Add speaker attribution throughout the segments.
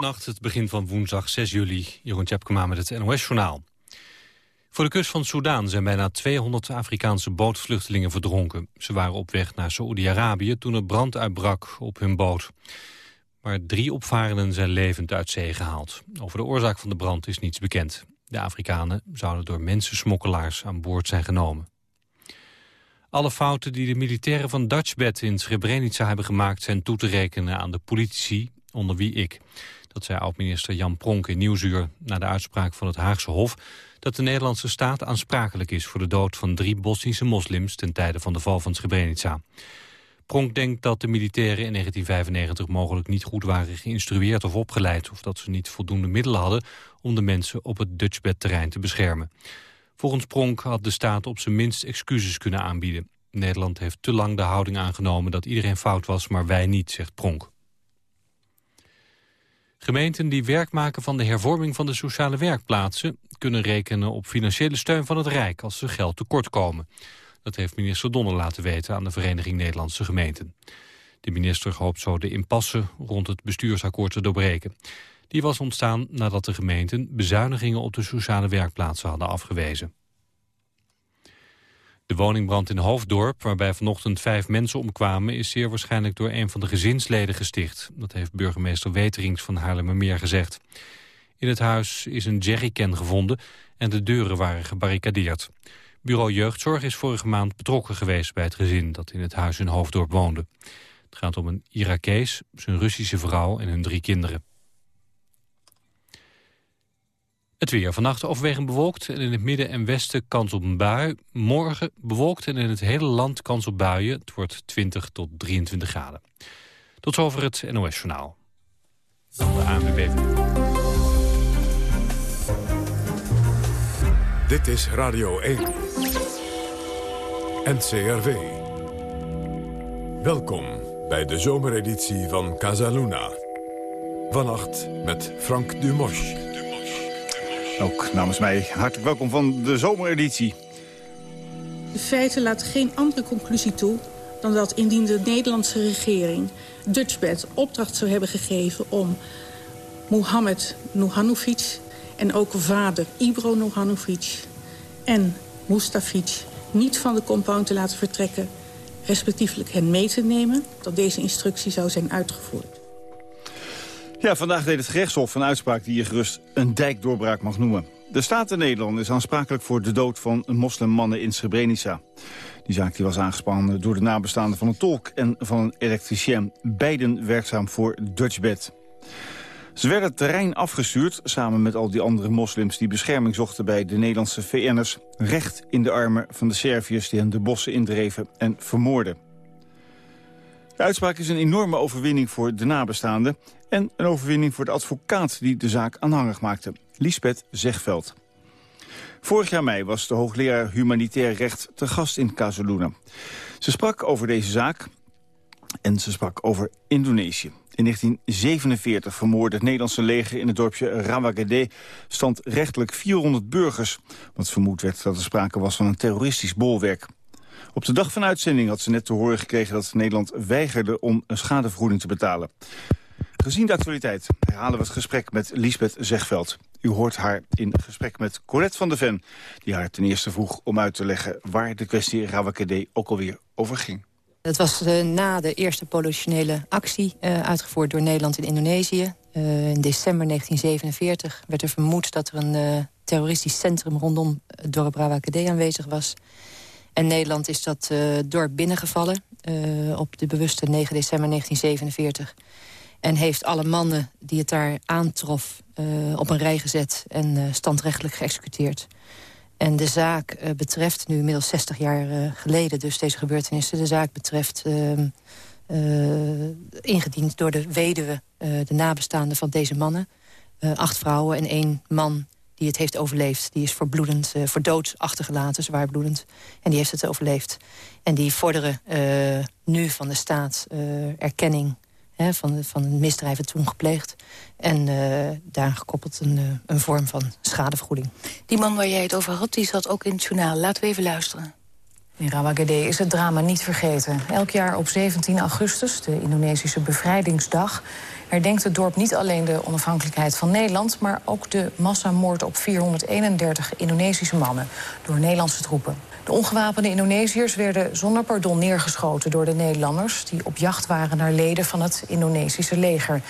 Speaker 1: Nacht, het begin van woensdag 6 juli. Jeroen Tjepkema met het NOS-journaal. Voor de kust van Soudaan zijn bijna 200 Afrikaanse bootvluchtelingen verdronken. Ze waren op weg naar Saoedi-Arabië toen er brand uitbrak op hun boot. Maar drie opvarenden zijn levend uit zee gehaald. Over de oorzaak van de brand is niets bekend. De Afrikanen zouden door mensensmokkelaars aan boord zijn genomen. Alle fouten die de militairen van Dutchbed in Srebrenica hebben gemaakt... zijn toe te rekenen aan de politici, onder wie ik. Dat zei oud-minister Jan Pronk in Nieuwsuur... na de uitspraak van het Haagse Hof... dat de Nederlandse staat aansprakelijk is... voor de dood van drie Bosnische moslims... ten tijde van de val van Srebrenica. Pronk denkt dat de militairen in 1995 mogelijk niet goed waren geïnstrueerd of opgeleid... of dat ze niet voldoende middelen hadden om de mensen op het Dutchbed-terrein te beschermen. Volgens Pronk had de staat op zijn minst excuses kunnen aanbieden. Nederland heeft te lang de houding aangenomen dat iedereen fout was, maar wij niet, zegt Pronk. Gemeenten die werk maken van de hervorming van de sociale werkplaatsen... kunnen rekenen op financiële steun van het Rijk als ze geld tekort komen. Dat heeft minister Donner laten weten aan de Vereniging Nederlandse Gemeenten. De minister hoopt zo de impasse rond het bestuursakkoord te doorbreken. Die was ontstaan nadat de gemeenten bezuinigingen op de sociale werkplaatsen hadden afgewezen. De woningbrand in Hoofddorp, waarbij vanochtend vijf mensen omkwamen... is zeer waarschijnlijk door een van de gezinsleden gesticht. Dat heeft burgemeester Weterings van Haarlemmermeer gezegd. In het huis is een jerrycan gevonden en de deuren waren gebarricadeerd. Bureau Jeugdzorg is vorige maand betrokken geweest bij het gezin... dat in het huis in Hoofddorp woonde. Het gaat om een Irakees, zijn Russische vrouw en hun drie kinderen. Het weer. Vannacht overwegend bewolkt en in het midden en westen kans op een bui. Morgen bewolkt en in het hele land kans op buien. Het wordt 20 tot 23 graden. Tot zover het NOS-journaal. De ANWB.
Speaker 2: Dit is Radio 1. NCRV. Welkom bij de zomereditie van Casaluna. Vannacht met Frank Dumosch.
Speaker 3: Ook namens mij hartelijk welkom van de zomereditie.
Speaker 4: De feiten laten geen andere conclusie toe dan dat indien de Nederlandse regering Dutchbed opdracht zou hebben gegeven om Mohammed Nuhanovic en ook vader Ibro Nuhanovic en Mustafic niet van de compound te laten vertrekken, respectievelijk hen mee te nemen, dat deze instructie zou zijn uitgevoerd.
Speaker 3: Ja, vandaag deed het gerechtshof een uitspraak die je gerust een dijkdoorbraak mag noemen. De Staat Nederland is aansprakelijk voor de dood van moslimmannen in Srebrenica. Die zaak die was aangespannen door de nabestaanden van een tolk en van een elektricien. Beiden werkzaam voor Dutchbed. Ze werden het terrein afgestuurd, samen met al die andere moslims... die bescherming zochten bij de Nederlandse VN'ers... recht in de armen van de Serviërs die hen de bossen indreven en vermoorden. De uitspraak is een enorme overwinning voor de nabestaanden... en een overwinning voor de advocaat die de zaak aanhangig maakte, Lisbeth Zegveld. Vorig jaar mei was de hoogleraar humanitair recht te gast in Casaluna. Ze sprak over deze zaak en ze sprak over Indonesië. In 1947 vermoordde het Nederlandse leger in het dorpje Rawagede standrechtelijk 400 burgers. Want vermoed werd dat er sprake was van een terroristisch bolwerk. Op de dag van uitzending had ze net te horen gekregen dat Nederland weigerde om een schadevergoeding te betalen. Gezien de actualiteit herhalen we het gesprek met Lisbeth Zegveld. U hoort haar in gesprek met Colette van der Ven... die haar ten eerste vroeg om uit te leggen waar de kwestie Rawakede ook alweer over ging.
Speaker 5: Het was uh, na de eerste politionele actie uh, uitgevoerd door Nederland in Indonesië. Uh, in december 1947 werd er vermoed dat er een terroristisch centrum rondom het dorp Rawakede aanwezig was. En Nederland is dat dorp binnengevallen op de bewuste 9 december 1947. En heeft alle mannen die het daar aantrof op een rij gezet en standrechtelijk geëxecuteerd. En de zaak uh, betreft, nu inmiddels 60 jaar geleden... dus deze gebeurtenissen, de zaak betreft... Uh, ingediend door de weduwe, de nabestaanden van deze mannen. acht vrouwen en één man die het heeft overleefd. Die is verbloedend, voor dood achtergelaten, zwaarbloedend. En die heeft het overleefd. En die vorderen nu van de staat erkenning van, van een misdrijven toen gepleegd. En uh, daar gekoppeld een, uh, een vorm van schadevergoeding.
Speaker 6: Die man waar jij het over had, die zat ook in het journaal. Laten we even luisteren. In Rawagede is het drama niet vergeten. Elk jaar op 17 augustus, de Indonesische bevrijdingsdag... herdenkt het dorp niet alleen de onafhankelijkheid van Nederland... maar ook de massamoord op 431 Indonesische mannen door Nederlandse troepen. De ongewapende Indonesiërs werden zonder pardon neergeschoten door de Nederlanders... die op jacht waren naar leden van het Indonesische leger.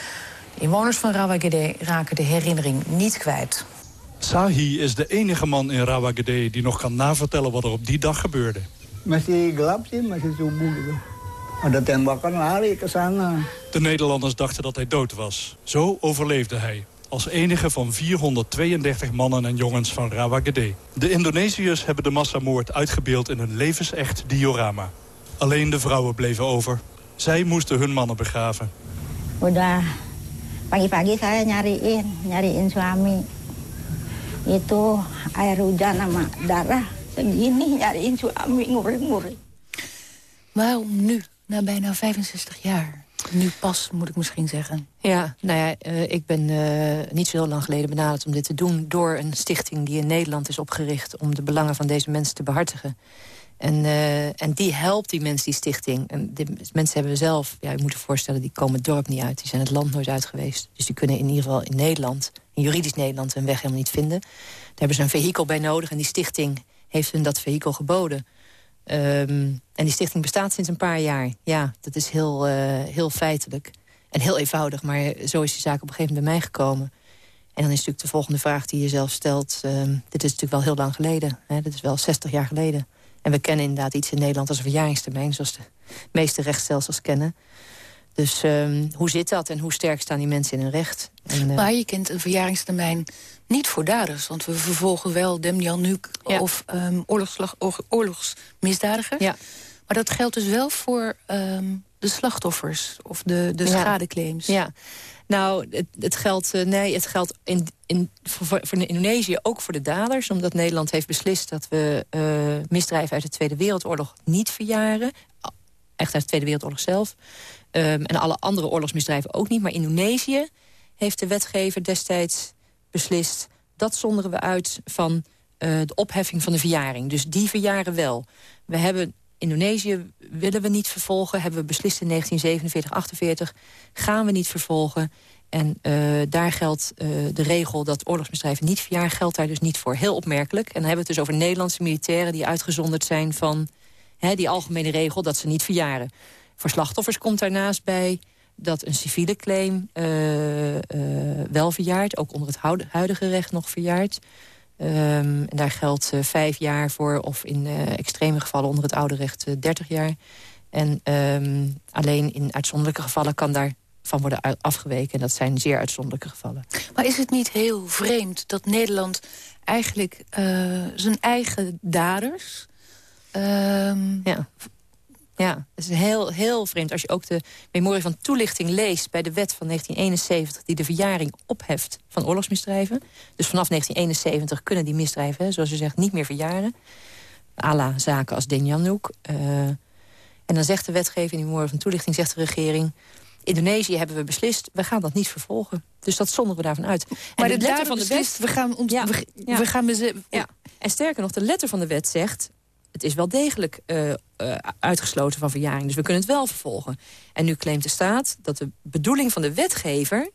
Speaker 6: De inwoners van Rawagede raken de herinnering niet kwijt.
Speaker 7: Sahi is de enige man in Rawagede die nog kan navertellen wat er op die dag gebeurde.
Speaker 8: Masih gelap sih, masih subuh gitu. Ada tembakan lari ke sana.
Speaker 7: De Nederlanders dachten dat hij dood was. Zo overleefde hij. Als enige van 432 mannen en jongens van Rawagede. De Indonesiërs hebben de massamoord uitgebeeld in een levensecht diorama. Alleen de vrouwen bleven over. Zij moesten hun mannen begraven.
Speaker 9: Udah pagi-pagi saya nyariin, nyariin suami. Itu air hujan sama darah segini nyariin suami nguri-nguri.
Speaker 6: Waarom nu, na bijna 65 jaar? Nu pas, moet ik misschien zeggen.
Speaker 5: Ja, nou ja, uh, ik ben uh, niet zo heel lang geleden benaderd om dit te doen... door een stichting die in Nederland is opgericht... om de belangen van deze mensen te behartigen. En, uh, en die helpt die mensen, die stichting. En die mensen hebben zelf, ja, je moet je voorstellen... die komen het dorp niet uit, die zijn het land nooit uit geweest. Dus die kunnen in ieder geval in Nederland, in juridisch Nederland... hun weg helemaal niet vinden. Daar hebben ze een vehikel bij nodig en die stichting heeft hun dat vehikel geboden. Um, en die stichting bestaat sinds een paar jaar. Ja, dat is heel, uh, heel feitelijk. En heel eenvoudig, maar zo is die zaak op een gegeven moment bij mij gekomen. En dan is natuurlijk de volgende vraag die je zelf stelt... Um, dit is natuurlijk wel heel lang geleden. Hè? Dit is wel 60 jaar geleden. En we kennen inderdaad iets in Nederland als een verjaringstermijn... zoals de meeste rechtsstelsels kennen. Dus um, hoe zit dat en hoe sterk staan die mensen in hun recht? En,
Speaker 6: uh... Maar je kent een verjaringstermijn niet voor daders. Want we vervolgen wel Demjan Nuk ja. of um, oorlogsslag, oorlogsmisdadiger.
Speaker 5: Ja.
Speaker 6: Maar dat geldt dus wel voor um, de slachtoffers of de, de schadeclaims.
Speaker 5: Ja. Nou, het, het geldt, uh, nee, het geldt in, in, voor, voor Indonesië ook voor de daders. Omdat Nederland heeft beslist dat we uh, misdrijven uit de Tweede Wereldoorlog niet verjaren. Echt uit de Tweede Wereldoorlog zelf. Um, en alle andere oorlogsmisdrijven ook niet. Maar Indonesië heeft de wetgever destijds beslist... dat zonderen we uit van uh, de opheffing van de verjaring. Dus die verjaren wel. We hebben Indonesië willen we niet vervolgen. Hebben we beslist in 1947, 48. Gaan we niet vervolgen. En uh, daar geldt uh, de regel dat oorlogsmisdrijven niet verjaren... geldt daar dus niet voor. Heel opmerkelijk. En dan hebben we het dus over Nederlandse militairen... die uitgezonderd zijn van die algemene regel dat ze niet verjaren. Voor slachtoffers komt daarnaast bij dat een civiele claim uh, uh, wel verjaart. Ook onder het huidige recht nog verjaart. Um, en daar geldt uh, vijf jaar voor, of in extreme gevallen onder het oude recht 30 jaar. En um, alleen in uitzonderlijke gevallen kan daarvan worden afgeweken. En dat zijn zeer uitzonderlijke gevallen.
Speaker 6: Maar is het niet heel vreemd dat Nederland eigenlijk zijn eigen daders...
Speaker 5: Um, ja ja, het is heel, heel vreemd. Als je ook de memorie van toelichting leest bij de wet van 1971... die de verjaring opheft van oorlogsmisdrijven. Dus vanaf 1971 kunnen die misdrijven, zoals u zegt, niet meer verjaren. Ala zaken als Denjanouk. Uh, en dan zegt de wetgever in die memorie van toelichting, zegt de regering... Indonesië hebben we beslist, we gaan dat niet vervolgen. Dus dat zonderen we daarvan uit.
Speaker 6: Maar en de, de letter van de wet... We gaan, ons, ja, we, ja. we gaan
Speaker 5: ja. En sterker nog, de letter van de wet zegt het is wel degelijk uh, uh, uitgesloten van verjaring. Dus we kunnen het wel vervolgen. En nu claimt de staat dat de bedoeling van de wetgever...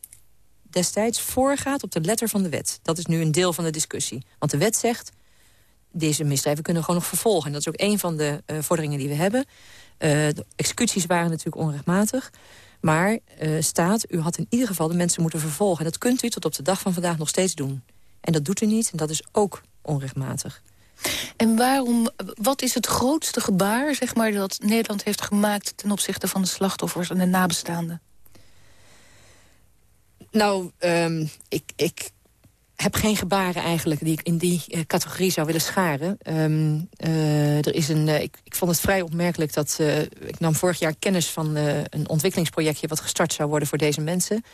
Speaker 5: destijds voorgaat op de letter van de wet. Dat is nu een deel van de discussie. Want de wet zegt, deze misdrijven kunnen gewoon nog vervolgen. En dat is ook een van de uh, vorderingen die we hebben. de executies waren natuurlijk onrechtmatig. Maar staat, u had in ieder geval de mensen moeten vervolgen. En dat kunt u tot op de dag van vandaag nog steeds doen. En dat doet u niet en dat is ook onrechtmatig.
Speaker 6: En waarom, wat is het grootste gebaar zeg maar, dat Nederland heeft gemaakt... ten opzichte van de slachtoffers en de nabestaanden?
Speaker 5: Nou, um, ik, ik heb geen gebaren eigenlijk die ik in die uh, categorie zou willen scharen. Um, uh, er is een, uh, ik, ik vond het vrij opmerkelijk dat... ik nam vorig jaar kennis van een ontwikkelingsprojectje... wat gestart zou worden voor deze mensen.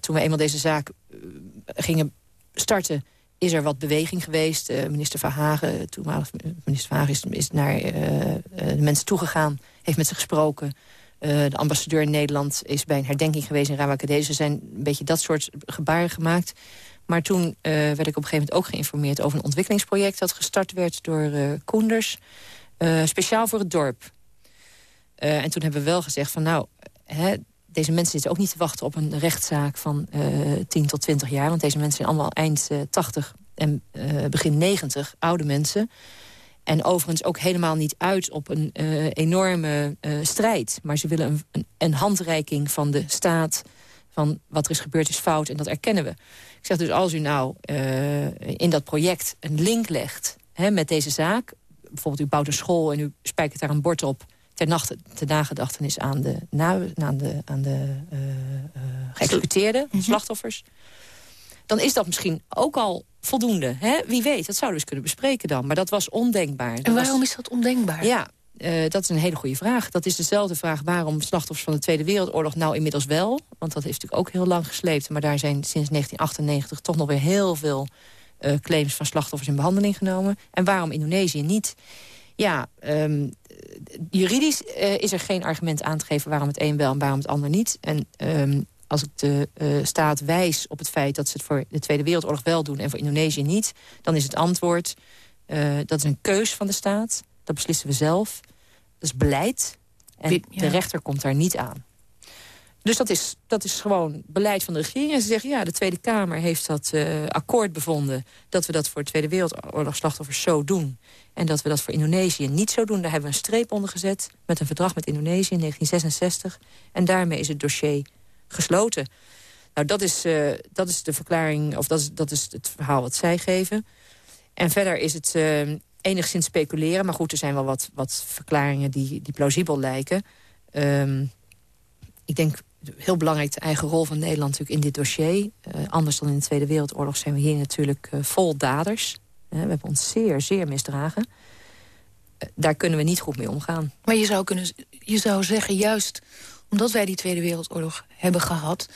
Speaker 5: toen we eenmaal deze zaak gingen starten is er wat beweging geweest. Uh, minister Verhagen, toenmalig minister Verhagen, is, is naar uh, de mensen toegegaan. Heeft met ze gesproken. De ambassadeur in Nederland is bij een herdenking geweest in Rawakadee. Ze zijn een beetje dat soort gebaren gemaakt. Maar toen werd ik op een gegeven moment ook geïnformeerd... over een ontwikkelingsproject dat gestart werd door Koenders. speciaal voor het dorp. en toen hebben we wel gezegd van nou... Hè, deze mensen zitten ook niet te wachten op een rechtszaak van uh, 10 tot 20 jaar. Want deze mensen zijn allemaal eind 80 en begin 90, oude mensen. En overigens ook helemaal niet uit op een enorme strijd. Maar ze willen een, een, handreiking van de staat van wat er is gebeurd is fout en dat erkennen we. Ik zeg dus, als u nou in dat project een link legt hè, met deze zaak... bijvoorbeeld u bouwt een school en u spijkert daar een bord op... ter, nacht, ter nagedachtenis aan de, na, aan de, aan de uh, geëxecuteerde slachtoffers... dan is dat misschien ook al voldoende. Hè? Wie weet, dat zouden we eens kunnen bespreken dan. Maar dat was ondenkbaar.
Speaker 6: en waarom is dat ondenkbaar?
Speaker 5: Ja, uh, dat is een hele goede vraag. Dat is dezelfde vraag waarom slachtoffers van de Tweede Wereldoorlog nou inmiddels wel. Want dat heeft natuurlijk ook heel lang gesleept. Maar daar zijn sinds 1998 toch nog weer heel veel uh, claims van slachtoffers in behandeling genomen. En waarom Indonesië niet? Ja, um, juridisch uh, is er geen argument aan te geven waarom het een wel en waarom het ander niet. En um, als ik de uh, staat wijs op het feit dat ze het voor de Tweede Wereldoorlog wel doen... en voor Indonesië niet, dan is het antwoord... Uh, dat is een keus van de staat. Dat beslissen we zelf. Dat is beleid. En de rechter komt daar niet aan. Dus dat is, dat is gewoon beleid van de regering. En ze zeggen, ja, de Tweede Kamer heeft dat uh, akkoord bevonden... dat we dat voor de Tweede Wereldoorlog slachtoffers zo doen. En dat we dat voor Indonesië niet zo doen. Daar hebben we een streep onder gezet met een verdrag met Indonesië in 1966. En daarmee is het dossier gesloten. Nou, dat is, uh, dat is de verklaring, of dat is, dat is het verhaal wat zij geven. En verder is het uh, enigszins speculeren. Maar goed, er zijn wel wat, wat verklaringen die, die plausibel lijken. Um, ik denk heel belangrijk de eigen rol van Nederland natuurlijk in dit dossier. Uh, anders dan in de Tweede Wereldoorlog zijn we hier natuurlijk uh, vol daders. Uh, we hebben ons zeer, zeer misdragen. daar kunnen we niet goed mee omgaan.
Speaker 6: Maar je zou, kunnen, je zou zeggen, juist omdat wij die Tweede Wereldoorlog hebben gehad...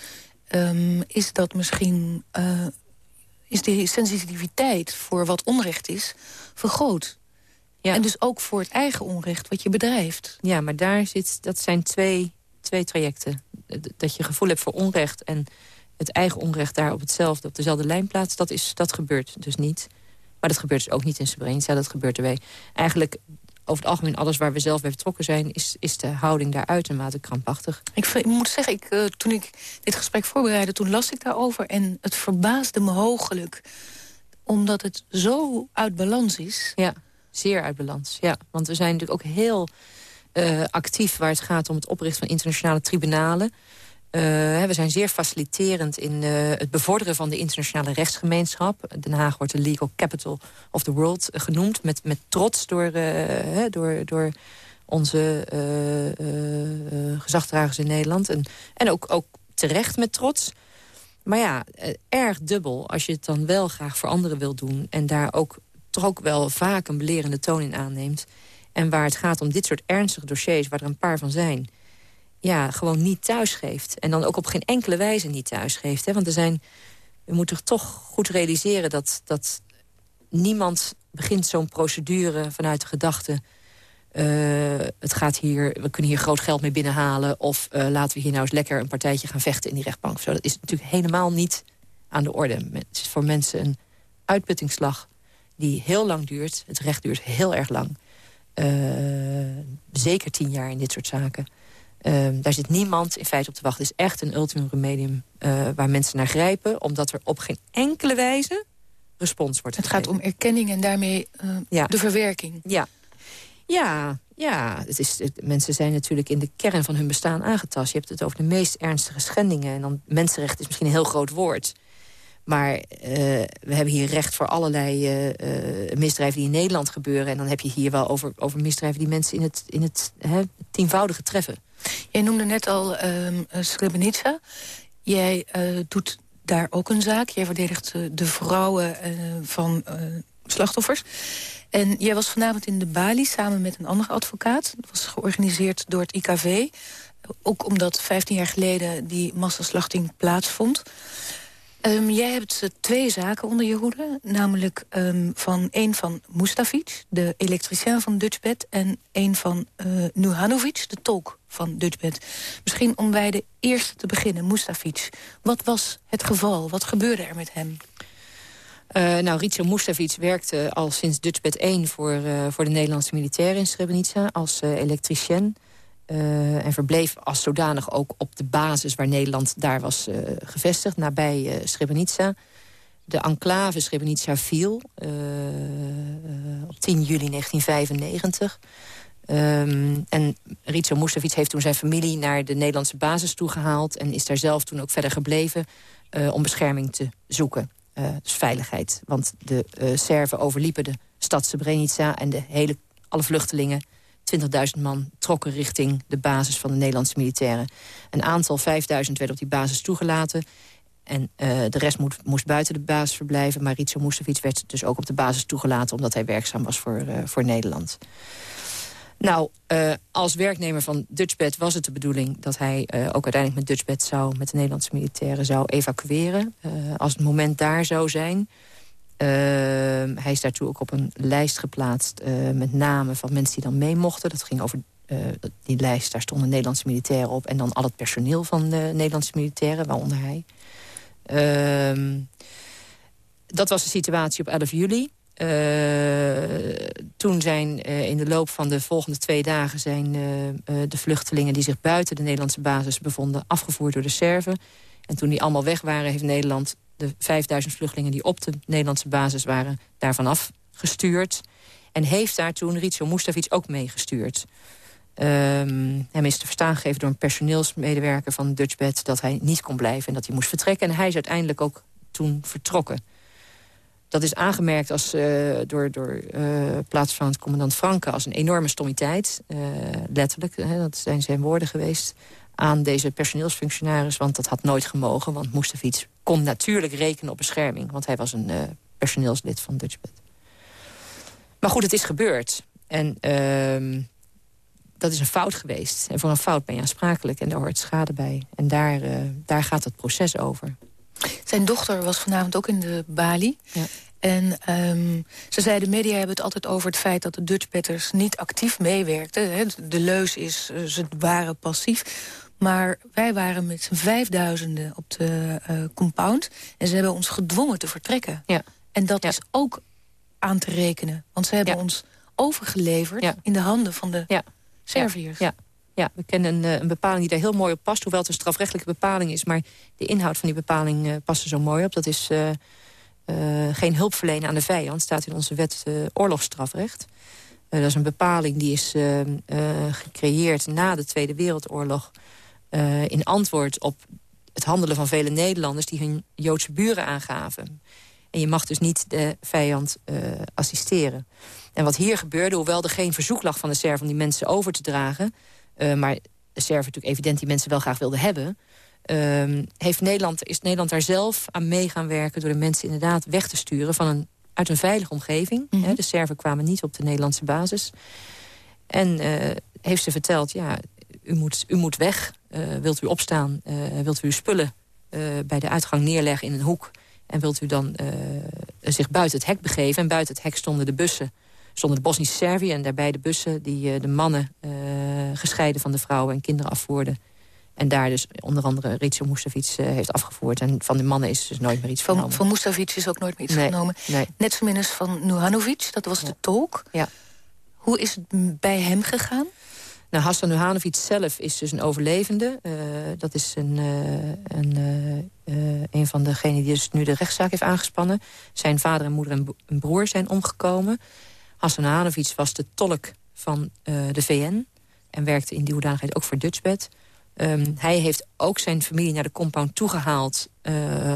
Speaker 6: Um, is dat misschien is die sensitiviteit voor wat onrecht is vergroot. Ja. En dus ook voor het eigen onrecht wat je bedrijft.
Speaker 5: Ja, maar daar zit, dat zijn twee, twee trajecten. Dat je gevoel hebt voor onrecht en het eigen onrecht daar op hetzelfde, op dezelfde lijn plaatst, dat, is, dat gebeurt dus niet. Maar dat gebeurt dus ook niet in Srebrenica, dat gebeurt erbij. Eigenlijk over het algemeen alles waar we zelf bij betrokken zijn... is, is de houding daar uitermate krampachtig.
Speaker 6: Ik, ik moet zeggen, ik, uh, toen ik dit gesprek voorbereidde... toen las ik daarover en het verbaasde me hoogelijk. Omdat het zo uit balans is.
Speaker 5: Ja, zeer uit balans. Ja, want we zijn natuurlijk ook heel uh, actief... waar het gaat om het oprichten van internationale tribunalen... Uh, we zijn zeer faciliterend in uh, het bevorderen van de internationale rechtsgemeenschap. Den Haag wordt de legal capital of the world genoemd. Met, met trots door, door, door onze gezagdragers in Nederland. En, en ook, ook terecht met trots. Maar ja, erg dubbel als je het dan wel graag voor anderen wil doen... en daar ook toch ook wel vaak een belerende toon in aanneemt. En waar het gaat om dit soort ernstige dossiers, waar er een paar van zijn ja, gewoon niet thuisgeeft. En dan ook op geen enkele wijze niet thuisgeeft. Hè? Want er zijn, we moeten toch goed realiseren dat, dat niemand begint zo'n procedure vanuit de gedachte... Uh, het gaat hier, we kunnen hier groot geld mee binnenhalen... of uh, laten we hier nou eens lekker een partijtje gaan vechten in die rechtbank. Dat is natuurlijk helemaal niet aan de orde. Het is voor mensen een uitputtingsslag die heel lang duurt. Het recht duurt heel erg lang. Uh, zeker tien jaar in dit soort zaken. Um, daar zit niemand in feite op te wachten. Het is echt een ultimum remedium uh, waar mensen naar grijpen... omdat er op geen enkele wijze respons wordt
Speaker 6: Het gaat om erkenning en daarmee uh, ja. de verwerking.
Speaker 5: Ja, ja, ja. Het is, het, mensen zijn natuurlijk in de kern van hun bestaan aangetast. Je hebt het over de meest ernstige schendingen. En dan mensenrecht is misschien een heel groot woord... Maar uh, we hebben hier recht voor allerlei uh, misdrijven die in Nederland gebeuren. En dan heb je hier wel over, over misdrijven die mensen in het, in het hè, tienvoudige treffen.
Speaker 6: Jij noemde net al um, Srebrenica. Jij doet daar ook een zaak. Jij verdedigt de vrouwen van slachtoffers. En jij was vanavond in de Bali samen met een andere advocaat. Dat was georganiseerd door het IKV. Ook omdat 15 jaar geleden die massaslachting plaatsvond. Um, jij hebt twee zaken onder je hoede. Namelijk um, van een van Mustafic, de elektricien van Dutchbed... en een van uh, Nuhanovic, de tolk van Dutchbed. Misschien om bij de eerste te beginnen, Mustafic. Wat was het geval? Wat gebeurde er met hem?
Speaker 5: Uh, nou, Ritso Mustavic werkte al sinds Dutchbed 1 voor, uh, voor de Nederlandse militairen in Srebrenica als uh, elektricien. En verbleef als zodanig ook op de basis waar Nederland daar was gevestigd, nabij Srebrenica. De enclave Srebrenica viel op 10 juli 1995. Um, en Ritso Mustavic heeft toen zijn familie naar de Nederlandse basis toegehaald... en is daar zelf toen ook verder gebleven om bescherming te zoeken. Dus veiligheid. Want de Serven overliepen de stad Srebrenica... en de hele, alle vluchtelingen, 20.000 man, trokken richting de basis van de Nederlandse militairen. Een aantal, 5.000, werd op die basis toegelaten. En uh, de rest moest buiten de basis verblijven. Maar Ritso Mustavic werd dus ook op de basis toegelaten... omdat hij werkzaam was voor, voor Nederland. Nou, uh, als werknemer van Dutchbed was het de bedoeling... dat hij ook uiteindelijk met Dutchbed zou, met de Nederlandse militairen zou evacueren. Als het moment daar zou zijn. Hij is daartoe ook op een lijst geplaatst met namen van mensen die dan mee mochten. Dat ging over die lijst, daar stonden Nederlandse militairen op... en dan al het personeel van de Nederlandse militairen, waaronder hij. Ehm, dat was de situatie op 11 juli. Uh, toen zijn in de loop van de volgende twee dagen... zijn de vluchtelingen die zich buiten de Nederlandse basis bevonden... afgevoerd door de Serven. En toen die allemaal weg waren, heeft Nederland... de 5000 vluchtelingen die op de Nederlandse basis waren... daarvan afgestuurd. En heeft daar toen Ritso Mustavic ook meegestuurd. Um, hem is te verstaan gegeven door een personeelsmedewerker van Dutchbed... dat hij niet kon blijven en dat hij moest vertrekken. En hij is uiteindelijk ook toen vertrokken dat is aangemerkt als, uh, door, door plaatsvervangend commandant Franke... als een enorme stommiteit, uh, letterlijk. Hè, dat zijn zijn woorden geweest aan deze personeelsfunctionaris. Want dat had nooit gemogen, want Moestafiets kon natuurlijk rekenen op bescherming. Want hij was een personeelslid van Dutchbed. Maar goed, het is gebeurd. En ehm, dat is een fout geweest. En voor een fout ben je aansprakelijk en daar hoort schade bij. En daar, daar gaat het proces over.
Speaker 6: Zijn dochter was vanavond ook in de Bali. Ja. En um, ze zei, de media hebben het altijd over het feit... dat de Dutchbatters niet actief meewerkten. Hè. De leus is, uh, ze waren passief. Maar wij waren met z'n vijfduizenden op de uh, compound. En ze hebben ons gedwongen te vertrekken. Ja. En dat ja. is ook aan te rekenen. Want ze hebben ja. ons overgeleverd in de handen van de Serviërs.
Speaker 5: Ja. Ja, we kennen een, eh, een, bepaling die daar heel mooi op past. Hoewel het een strafrechtelijke bepaling is. Maar de inhoud van die bepaling uh, past er zo mooi op. Dat is uh, uh, geen hulp verlenen aan de vijand. staat in onze wet oorlogsstrafrecht. dat is een bepaling die is gecreëerd na de Tweede Wereldoorlog. In antwoord op het handelen van vele Nederlanders... die hun Joodse buren aangaven. En je mag dus niet de vijand assisteren. En wat hier gebeurde, hoewel er geen verzoek lag van de Serven... om die mensen over te dragen uh, maar de Serven natuurlijk evident die mensen wel graag wilden hebben... Uh, heeft Nederland, is Nederland daar zelf aan mee gaan werken... door de mensen inderdaad weg te sturen van een, uit een veilige omgeving. Mm -hmm. De Serven kwamen niet op de Nederlandse basis. En heeft ze verteld, ja, u moet, u moet weg. Uh, wilt u opstaan? wilt u uw spullen bij de uitgang neerleggen in een hoek? En wilt u dan zich buiten het hek begeven? En buiten het hek stonden de bussen stonden de Bosnische Servië en daarbij de bussen... die de mannen gescheiden van de vrouwen en kinderen afvoerden. En daar dus onder andere Ritso Mustavic uh, heeft afgevoerd. En van de mannen is dus nooit meer iets
Speaker 6: van,
Speaker 5: genomen.
Speaker 6: Van Mustavic is ook nooit meer iets
Speaker 5: nee,
Speaker 6: genomen.
Speaker 5: Nee.
Speaker 6: Net zo min als van Nuhanovic, dat was ja. de tolk.
Speaker 5: Ja.
Speaker 6: Hoe is het bij hem gegaan?
Speaker 5: Nou, Hassan Nuhanovic zelf is dus een overlevende. Uh, dat is een, uh, een, uh, een van degenen die dus nu de rechtszaak heeft aangespannen. Zijn vader en moeder en broer zijn omgekomen. Hassan Hanovic was de tolk van de VN... en werkte in die hoedanigheid ook voor Dutchbed. Um, hij heeft ook zijn familie naar de compound toegehaald...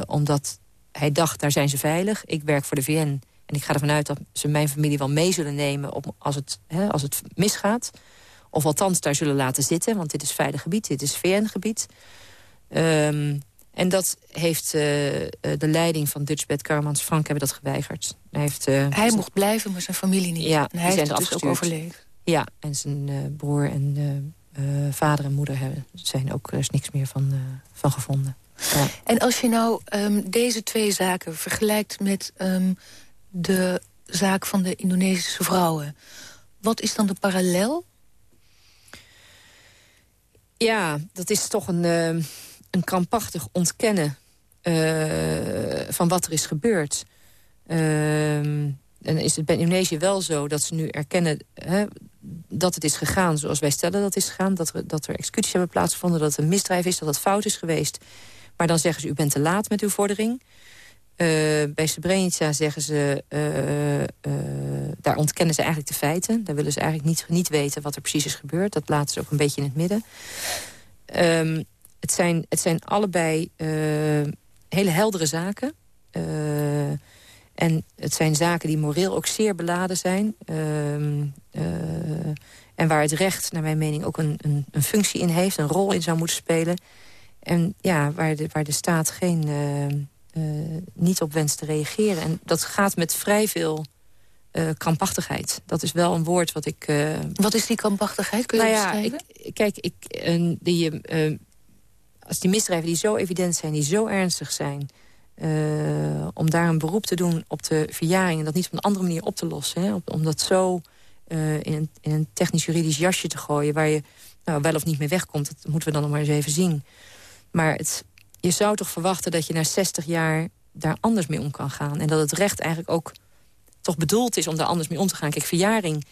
Speaker 5: Omdat hij dacht, daar zijn ze veilig. Ik werk voor de VN en ik ga ervan uit dat ze mijn familie wel mee zullen nemen... Op, als, het, hè, als het misgaat. Of althans daar zullen laten zitten, want dit is veilig gebied. Dit is VN-gebied. Um, en dat heeft uh, de leiding van Dutchbed, Karmans Frank, hebben dat geweigerd.
Speaker 6: Hij, heeft, uh,
Speaker 5: hij
Speaker 6: mocht blijven, maar zijn familie niet.
Speaker 5: Ja,
Speaker 6: en hij
Speaker 5: zijn
Speaker 6: heeft dus ook overleefd.
Speaker 5: Ja, en zijn uh, broer en vader en moeder hebben, zijn ook, er is niks meer van, van gevonden. Ja.
Speaker 6: En als je nou um, deze twee zaken vergelijkt met um, de zaak van de Indonesische vrouwen... wat is dan de parallel?
Speaker 5: Ja, dat is toch een een krampachtig ontkennen uh, van wat er is gebeurd. Ehm, en is het bij Indonesië wel zo dat ze nu erkennen hè, dat het is gegaan zoals wij stellen dat het is gegaan. Dat er, dat er executies hebben plaatsgevonden, dat het een misdrijf is, dat het fout is geweest. Maar dan zeggen ze, u bent te laat met uw vordering. Uh, bij Srebrenica zeggen ze, uh, uh, daar ontkennen ze eigenlijk de feiten. Daar willen ze eigenlijk niet, niet weten wat er precies is gebeurd. Dat laten ze ook een beetje in het midden. Um, het, zijn, het zijn allebei hele heldere zaken. en het zijn zaken die moreel ook zeer beladen zijn. Ehm, en waar het recht, naar mijn mening, ook een, een, een, functie in heeft. Een rol in zou moeten spelen. En ja, waar de, waar de staat geen niet op wenst te reageren. En dat gaat met vrij veel uh, krampachtigheid. Dat is wel een woord wat ik... Uh,
Speaker 6: wat is die krampachtigheid? Kun je
Speaker 5: nou ja, ik, kijk, ik, die, als die misdrijven die zo evident zijn, die zo ernstig zijn... om daar een beroep te doen op de verjaring... en dat niet op een andere manier op te lossen. Hè, om dat zo in een, in, een, technisch-juridisch jasje te gooien... waar je nou, wel of niet mee wegkomt, dat moeten we dan nog maar eens even zien. Maar het, je zou toch verwachten dat je na 60 jaar daar anders mee om kan gaan. En dat het recht eigenlijk ook toch bedoeld is om daar anders mee om te gaan. Kijk, verjaring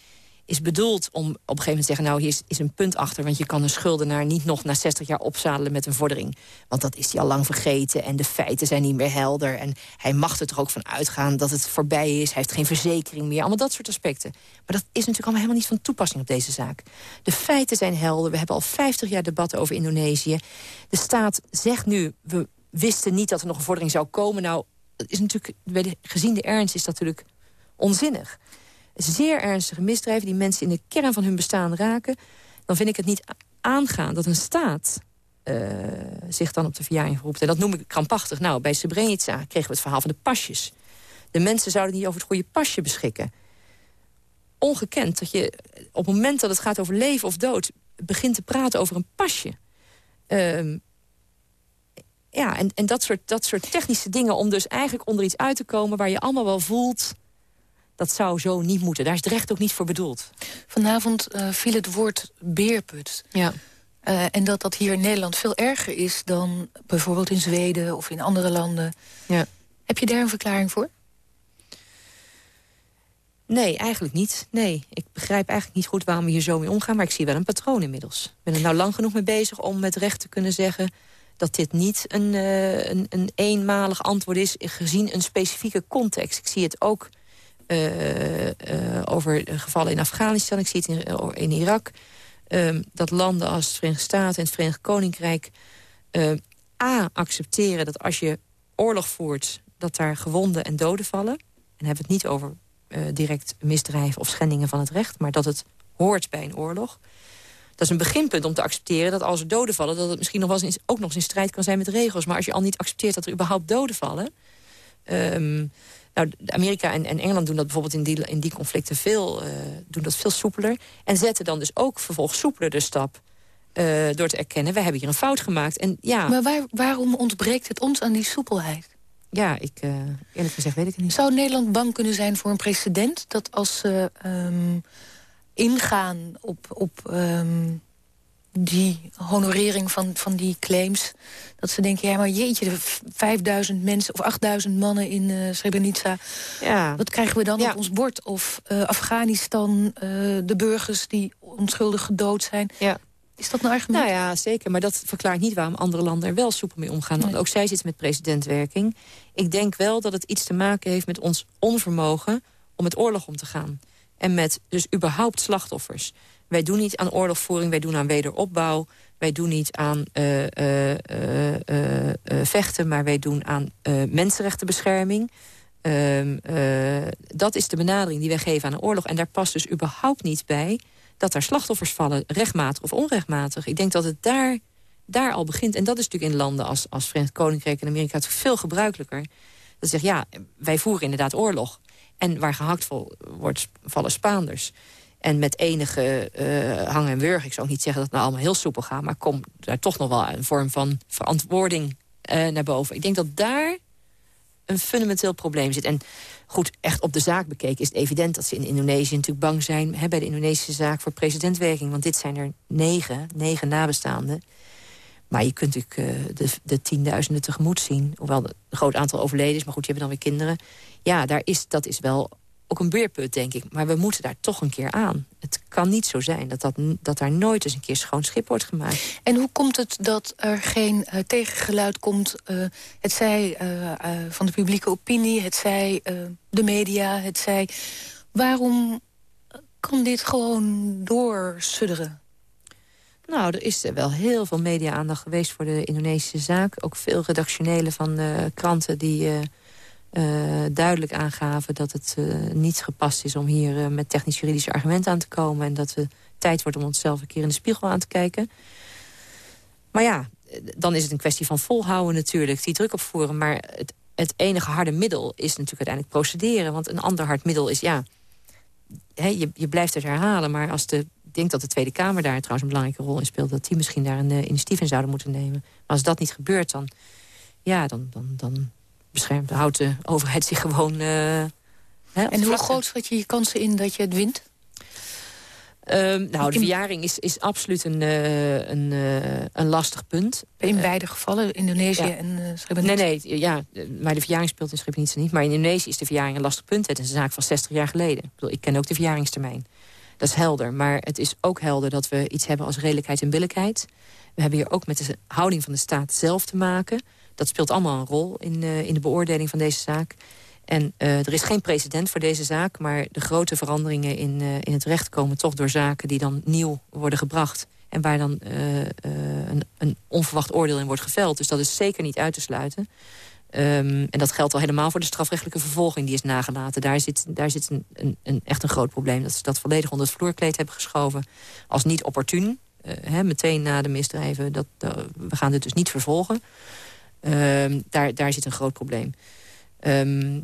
Speaker 5: is bedoeld om op een gegeven moment te zeggen... nou, hier is, een punt achter, want je kan een schuldenaar... niet nog na 60 jaar opzadelen met een vordering. Want dat is hij al lang vergeten en de feiten zijn niet meer helder. En hij mag er ook van uitgaan dat het voorbij is. Hij heeft geen verzekering meer, allemaal dat soort aspecten. Maar dat is natuurlijk allemaal helemaal niet van toepassing op deze zaak. De feiten zijn helder. We hebben al 50 jaar debatten over Indonesië. De staat zegt nu, we wisten niet dat er nog een vordering zou komen. Nou, dat is natuurlijk, gezien de ernst is dat natuurlijk onzinnig zeer ernstige misdrijven... die mensen in de kern van hun bestaan raken... dan vind ik het niet aangaan dat een staat uh, zich dan op de verjaring roept. En dat noem ik krampachtig. Nou, bij Srebrenica kregen we het verhaal van de pasjes. De mensen zouden niet over het goede pasje beschikken. Ongekend dat je op het moment dat het gaat over leven of dood... begint te praten over een pasje. Uh, ja, en, en dat, soort, dat soort technische dingen om dus eigenlijk onder iets uit te komen... waar je allemaal wel voelt dat zou zo niet moeten. Daar is het recht ook niet voor bedoeld.
Speaker 6: Vanavond uh, viel het woord beerput.
Speaker 5: Ja.
Speaker 6: Uh, en dat dat hier in Nederland veel erger is dan bijvoorbeeld in Zweden of in andere landen.
Speaker 5: Ja.
Speaker 6: Heb je daar een verklaring voor?
Speaker 5: Nee, eigenlijk niet. Nee, ik begrijp eigenlijk niet goed waarom we hier zo mee omgaan... maar ik zie wel een patroon inmiddels. Ik ben er nou lang genoeg mee bezig om met recht te kunnen zeggen... dat dit niet een, uh, een, een eenmalig antwoord is gezien een specifieke context. Ik zie het ook over gevallen in Afghanistan. Ik zie het in, uh, in Irak. Um, dat landen als de Verenigde Staten en het Verenigd Koninkrijk... A, accepteren dat als je oorlog voert... dat daar gewonden en doden vallen. En hebben het niet over direct misdrijven of schendingen van het recht... maar dat het hoort bij een oorlog. Dat is een beginpunt om te accepteren dat als er doden vallen... dat het misschien nog wel eens ook nog eens in strijd kan zijn met regels. Maar als je al niet accepteert dat er überhaupt doden vallen... Um, nou, Amerika en, en, Engeland doen dat bijvoorbeeld in die, in die conflicten veel, uh, doen dat veel soepeler. En zetten dan dus ook vervolgens soepeler de stap uh, door te erkennen... we hebben hier een fout gemaakt. En, ja,
Speaker 6: maar waar, waarom ontbreekt het ons aan die soepelheid?
Speaker 5: Ja, ik, uh, eerlijk gezegd weet ik het niet.
Speaker 6: Zou Nederland bang kunnen zijn voor een precedent... dat als ze um, ingaan op... op um, die honorering van, van die claims. Dat ze denken, ja, maar jeetje, 5000 mensen of 8000 mannen in uh, Srebrenica. Ja. Wat krijgen we dan op ons bord? Of uh, Afghanistan, uh, de burgers die onschuldig gedood zijn.
Speaker 5: Ja.
Speaker 6: Is dat een argument?
Speaker 5: Nou ja, zeker. Maar dat verklaart niet waarom andere landen er wel soepel mee omgaan. Want ook zij zitten met presidentwerking. Ik denk wel dat het iets te maken heeft met ons onvermogen... om met oorlog om te gaan. En met dus überhaupt slachtoffers. Wij doen niet aan oorlogvoering, wij doen aan wederopbouw. Wij doen niet aan uh, uh, uh, vechten, maar wij doen aan mensenrechtenbescherming. Ehm, dat is de benadering die wij geven aan een oorlog. En daar past dus überhaupt niet bij dat er slachtoffers vallen, rechtmatig of onrechtmatig. Ik denk dat het daar, daar al begint. En dat is natuurlijk in landen als, als Verenigd Koninkrijk en Amerika veel gebruikelijker. Dat zegt, ja, wij voeren inderdaad oorlog. En waar gehakt wordt, vallen Spaanders. En met enige uh, hang en wurg. Ik zou niet zeggen dat het nou allemaal heel soepel gaat... maar komt daar toch nog wel een vorm van verantwoording uh, naar boven. Ik denk dat daar een fundamenteel probleem zit. En goed, echt op de zaak bekeken is het evident... dat ze in Indonesië natuurlijk bang zijn... Hè, bij de Indonesische zaak voor presidentwerking. Want dit zijn er negen, negen nabestaanden. Maar je kunt natuurlijk uh, de, de tienduizenden tegemoet zien. Hoewel een groot aantal overleden is, maar goed, je hebt dan weer kinderen. Ja, daar is, dat is wel ook een beerput, denk ik. Maar we moeten daar toch een keer aan. Het kan niet zo zijn dat, dat, dat daar nooit eens een keer schoon schip wordt gemaakt.
Speaker 6: En hoe komt het dat er geen uh, tegengeluid komt... Uh, het zij van de publieke opinie, het zij de media, het zij... Waarom kan dit gewoon doorsudderen?
Speaker 5: Nou, er is wel heel veel media-aandacht geweest voor de Indonesische zaak. Ook veel redactionele van uh, kranten die duidelijk aangaven... dat het niet gepast is om hier met technisch-juridische argumenten aan te komen... en dat het tijd wordt om onszelf een keer in de spiegel aan te kijken. Maar ja, dan is het een kwestie van volhouden natuurlijk, die druk opvoeren. Maar het, het enige harde middel is natuurlijk uiteindelijk procederen. Want een ander hard middel is, ja, je, je blijft het herhalen... maar als de ik denk dat de Tweede Kamer daar trouwens een belangrijke rol in speelt... dat die misschien daar een initiatief in zouden moeten nemen. Maar als dat niet gebeurt, dan, ja, dan, dan, dan beschermt, houdt de overheid zich gewoon... Uh,
Speaker 6: hè, en hoe groot schat je je kansen in dat je het wint?
Speaker 5: Um, nou, de verjaring is, is absoluut een, uh, een, uh, een lastig punt.
Speaker 6: In beide gevallen, Indonesië ja. en uh, Srebrenica?
Speaker 5: Nee, nee, ja, maar de verjaring speelt in Srebrenica niet. Maar in Indonesië is de verjaring een lastig punt. Het is een zaak van 60 jaar geleden. Ik, bedoel, ik ken ook de verjaringstermijn. Dat is helder. Maar het is ook helder dat we iets hebben als redelijkheid en billijkheid. We hebben hier ook met de houding van de staat zelf te maken. Dat speelt allemaal een rol in, uh, in de beoordeling van deze zaak. En uh, er is geen precedent voor deze zaak... maar de grote veranderingen in, uh, in het recht komen toch door zaken... die dan nieuw worden gebracht en waar dan een, een onverwacht oordeel in wordt geveld. Dus dat is zeker niet uit te sluiten. Um, en dat geldt al helemaal voor de strafrechtelijke vervolging die is nagelaten. Daar zit, daar zit een, een, echt een groot probleem. Dat ze dat volledig onder het vloerkleed hebben geschoven. Als niet opportun. Meteen na de misdrijven. Dat, we gaan dit dus niet vervolgen. Um, daar, daar zit een groot probleem. Um, uh,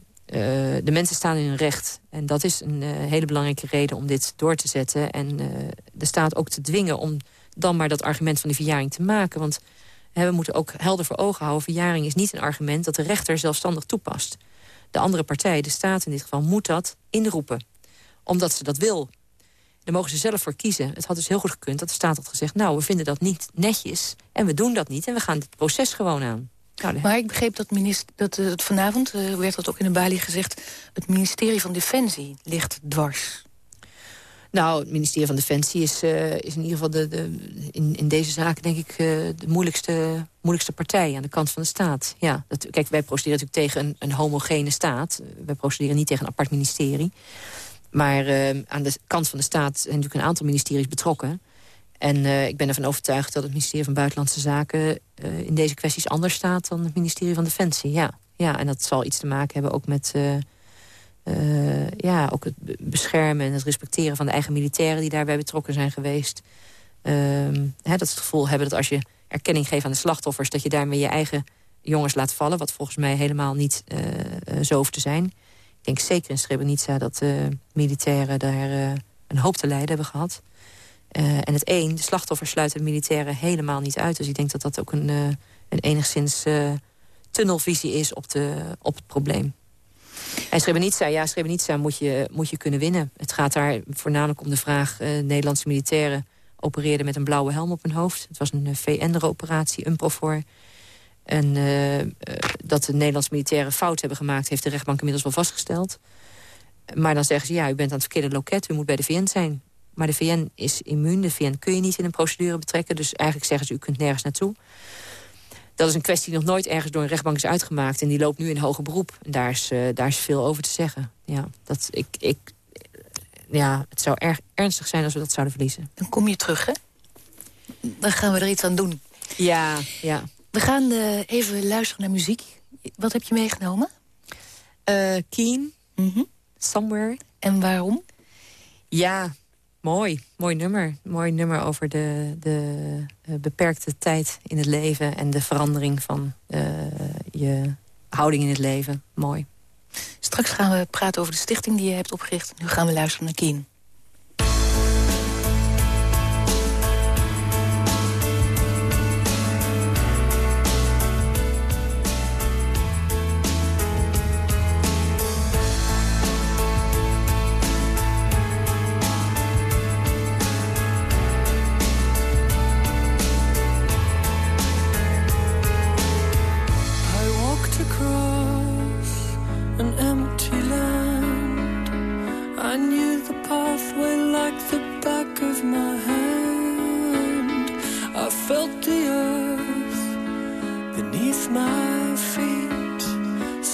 Speaker 5: de mensen staan in hun recht. En dat is een hele belangrijke reden om dit door te zetten. En de staat ook te dwingen om dan maar dat argument van die verjaring te maken. Want we moeten ook helder voor ogen houden... verjaring is niet een argument dat de rechter zelfstandig toepast. De andere partij, de staat in dit geval, moet dat inroepen. Omdat ze dat wil. Daar mogen ze zelf voor kiezen. Het had dus heel goed gekund dat de staat had gezegd... nou, we vinden dat niet netjes en we doen dat niet... en we gaan het proces gewoon aan.
Speaker 6: Nou, maar ik begreep dat, minister, dat uh, vanavond, uh, werd dat ook in de balie gezegd... het ministerie van Defensie ligt dwars.
Speaker 5: Nou, het ministerie van Defensie is, uh, is in ieder geval de, de, in, in deze zaak denk ik de moeilijkste, moeilijkste partij aan de kant van de staat. Ja, dat, kijk, wij procederen natuurlijk tegen een, een homogene staat. Wij procederen niet tegen een apart ministerie. Maar aan de kant van de staat zijn natuurlijk een aantal ministeries betrokken. En ik ben ervan overtuigd dat het ministerie van Buitenlandse Zaken... in deze kwesties anders staat dan het ministerie van Defensie. Ja, ja en dat zal iets te maken hebben ook met uh, ja, ook het beschermen en het respecteren van de eigen militairen... die daarbij betrokken zijn geweest. Uh, hè, dat het gevoel hebben dat als je erkenning geeft aan de slachtoffers... dat je daarmee je eigen jongens laat vallen... wat volgens mij helemaal niet zo hoeft te zijn. Ik denk zeker in Srebrenica dat militairen daar een hoop te lijden hebben gehad. En het een, de slachtoffers sluiten militairen helemaal niet uit. Dus ik denk dat dat ook een, een enigszins tunnelvisie is op, de, op het probleem. En Srebrenica, ja, Srebrenica moet je, moet je kunnen winnen. Het gaat daar voornamelijk om de vraag... Nederlandse militairen opereerden met een blauwe helm op hun hoofd. Het was een eh, VN-operatie, Unprofor. En dat de Nederlandse militairen fout hebben gemaakt... heeft de rechtbank inmiddels wel vastgesteld. Maar dan zeggen ze, ja, u bent aan het verkeerde loket. U moet bij de VN zijn. Maar de VN is immuun. De VN kun je niet in een procedure betrekken. Dus eigenlijk zeggen ze, u kunt nergens naartoe. Dat is een kwestie die nog nooit ergens door een rechtbank is uitgemaakt. En die loopt nu in hoger beroep. En daar is, uh, daar is veel over te zeggen. Ja, dat, ik, ik, ja, het zou erg ernstig zijn als we dat zouden verliezen.
Speaker 6: Dan kom je terug, hè? Dan gaan we er iets aan doen.
Speaker 5: Ja, ja.
Speaker 6: We gaan uh, even luisteren naar muziek. Wat heb je meegenomen?
Speaker 5: Uh, Keen, mm -hmm. Somewhere.
Speaker 6: En waarom?
Speaker 5: Ja, Mooi, mooi nummer. Mooi nummer over de, de uh, beperkte tijd in het leven... en de verandering van uh, je houding in het leven. Mooi.
Speaker 6: Straks gaan we praten over de stichting die je hebt opgericht. Nu gaan we luisteren naar Kien.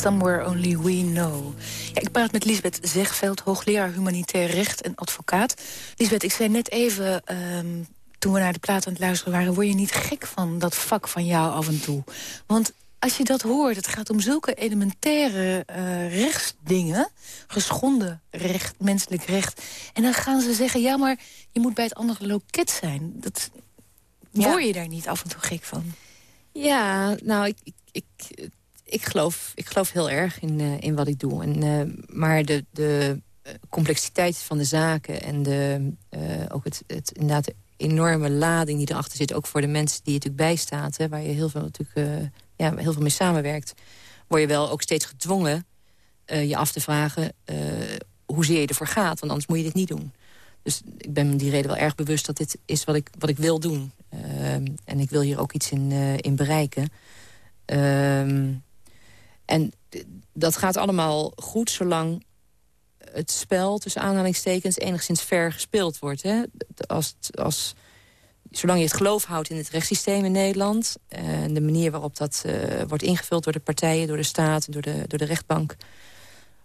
Speaker 10: Somewhere Only We Know.
Speaker 6: Ja, ik praat met Lisbeth Zegveld, hoogleraar humanitair recht en advocaat. Lisbeth, ik zei net even, ehm, toen we naar de plaat aan het luisteren waren... word je niet gek van dat vak van jou af en toe? Want als je dat hoort, het gaat om zulke elementaire eh, rechtsdingen... geschonden recht, menselijk recht. En dan gaan ze zeggen, ja, maar je moet bij het andere loket zijn. Dat,
Speaker 5: Ja.
Speaker 6: Word je daar niet af en toe gek van?
Speaker 5: Ja, nou, ik, ik, ik, ik, geloof, ik geloof heel erg in, eh, in wat ik doe. En, eh, maar de, de eh, complexiteit van de zaken en de, ook het, het inderdaad de enorme lading die erachter zit... ook voor de mensen die je natuurlijk bijstaat, hè, waar je heel veel, natuurlijk, ja, heel veel mee samenwerkt... word je wel ook steeds gedwongen je af te vragen hoezeer je ervoor gaat. Want anders moet je dit niet doen. Dus ik ben die reden wel erg bewust dat dit is wat ik, wat ik wil doen. Ehm, en ik wil hier ook iets in, in bereiken. Ehm, en dat gaat allemaal goed zolang het spel tussen aanhalingstekens enigszins ver gespeeld wordt. Hè? Als, als, zolang je het geloof houdt in het rechtssysteem in Nederland... en de manier waarop dat eh, wordt ingevuld door de partijen, door de staat... door de, door de rechtbank...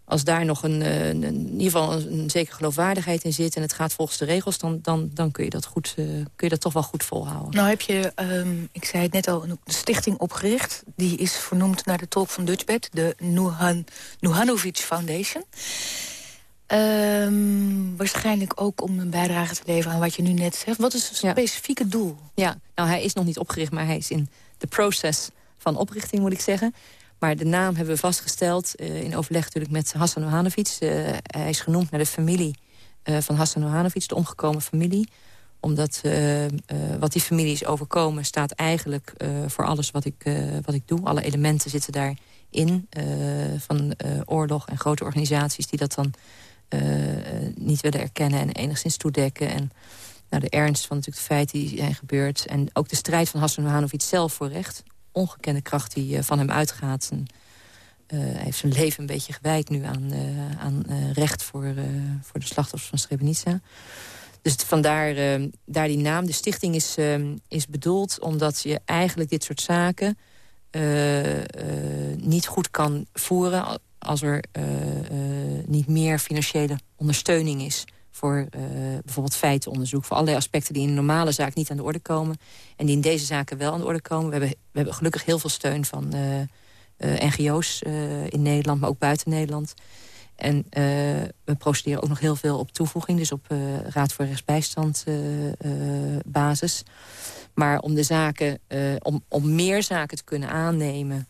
Speaker 5: als daar nog een, eh, een- in ieder geval een, een zekere geloofwaardigheid in zit... en het gaat volgens de regels, dan, dan, dan kun, je dat goed, eh, kun je dat toch wel goed volhouden.
Speaker 6: Nou heb je, ehm, ik zei het net al, een stichting opgericht. Die is vernoemd naar de tolk van Dutchbed, de Nuhan, Nuhanovic Foundation. Ehm, waarschijnlijk ook om een bijdrage te leveren aan wat je nu net zegt. Wat is het
Speaker 5: Ja.
Speaker 6: specifieke doel?
Speaker 5: Ja, nou hij is nog niet opgericht, maar hij is in de proces van oprichting, moet ik zeggen. Maar de naam hebben we vastgesteld, eh, in overleg natuurlijk met Hassan Ohanovic. Eh, hij is genoemd naar de familie eh, van Hassan Ohanovic, de omgekomen familie. omdat wat die familie is overkomen... staat eigenlijk voor alles wat ik, wat ik doe. Alle elementen zitten daarin. van oorlog en grote organisaties die dat dan niet willen erkennen... en enigszins toedekken. En nou, de ernst van natuurlijk de feiten die zijn gebeurd. En ook de strijd van Hassan Rouhanovic zelf voor recht. Ongekende kracht die van hem uitgaat. En, hij heeft zijn leven een beetje gewijd nu aan, aan recht voor, voor de slachtoffers van Srebrenica. Dus vandaar daar die naam. De stichting is, is bedoeld omdat je eigenlijk dit soort zaken... Niet goed kan voeren als er niet meer financiële ondersteuning is... voor bijvoorbeeld feitenonderzoek, voor allerlei aspecten... die in een normale zaak niet aan de orde komen... en die in deze zaken wel aan de orde komen. We hebben, we hebben gelukkig heel veel steun van NGO's in Nederland, maar ook buiten Nederland... En we procederen ook nog heel veel op toevoeging. Dus op Raad voor Rechtsbijstand basis. Maar om de zaken, om, om meer zaken te kunnen aannemen...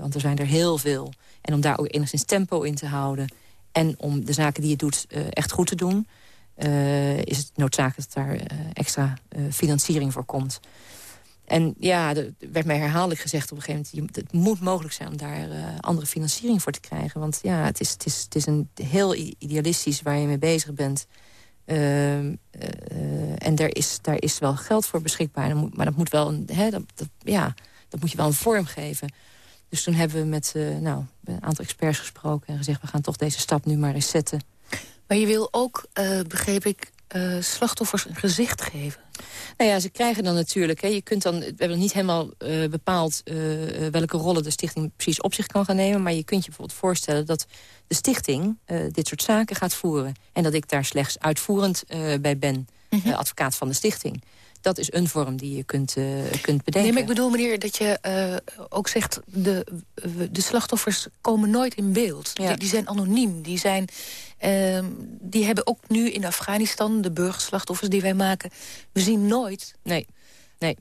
Speaker 5: want er zijn er heel veel. En om daar ook enigszins tempo in te houden... en om de zaken die je doet echt goed te doen... is het noodzakelijk dat daar extra financiering voor komt. En ja, er werd mij herhaaldelijk gezegd op een gegeven moment... het moet mogelijk zijn om daar andere financiering voor te krijgen. Want ja, het is, het is, het is een heel idealistisch waar je mee bezig bent. Uh, en daar is, daar is wel geld voor beschikbaar. Maar dat moet, wel hè, dat, ja, dat moet je wel een vorm geven. Dus toen hebben we met nou, een aantal experts gesproken... en gezegd, we gaan toch deze stap nu maar eens zetten.
Speaker 6: Maar je wil ook, begreep ik, slachtoffers een gezicht geven.
Speaker 5: Nou ja, ze krijgen dan natuurlijk... Hè, je kunt dan, we hebben niet helemaal uh, bepaald uh, welke rollen de stichting precies op zich kan gaan nemen. Maar je kunt je bijvoorbeeld voorstellen dat de stichting uh, dit soort zaken gaat voeren. En dat ik daar slechts uitvoerend bij ben, mm -hmm. advocaat van de stichting dat is een vorm die je kunt, uh, kunt bedenken.
Speaker 6: Nee, maar ik bedoel, meneer, dat je uh, ook zegt... De, de slachtoffers komen nooit in beeld. Ja. Die, die, zijn anoniem. Die, zijn, uh, die hebben ook nu in Afghanistan, de burgerslachtoffers die wij maken... we zien nooit.
Speaker 5: Nee, nee.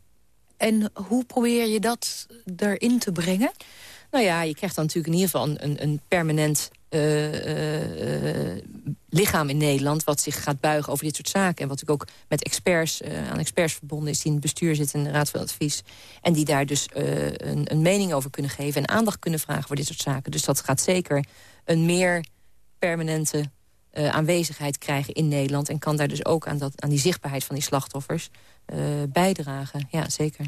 Speaker 6: En hoe probeer je dat erin te brengen?
Speaker 5: Nou ja, je krijgt dan natuurlijk in ieder geval een, een permanent uh, uh, lichaam in Nederland... wat zich gaat buigen over dit soort zaken. En wat ik ook met experts, uh, aan experts verbonden is... die in het bestuur zitten in de Raad van Advies... en die daar dus een, een, mening over kunnen geven... en aandacht kunnen vragen voor dit soort zaken. Dus dat gaat zeker een meer permanente aanwezigheid krijgen in Nederland... en kan daar dus ook aan, dat, aan die zichtbaarheid van die slachtoffers bijdragen. Ja, zeker.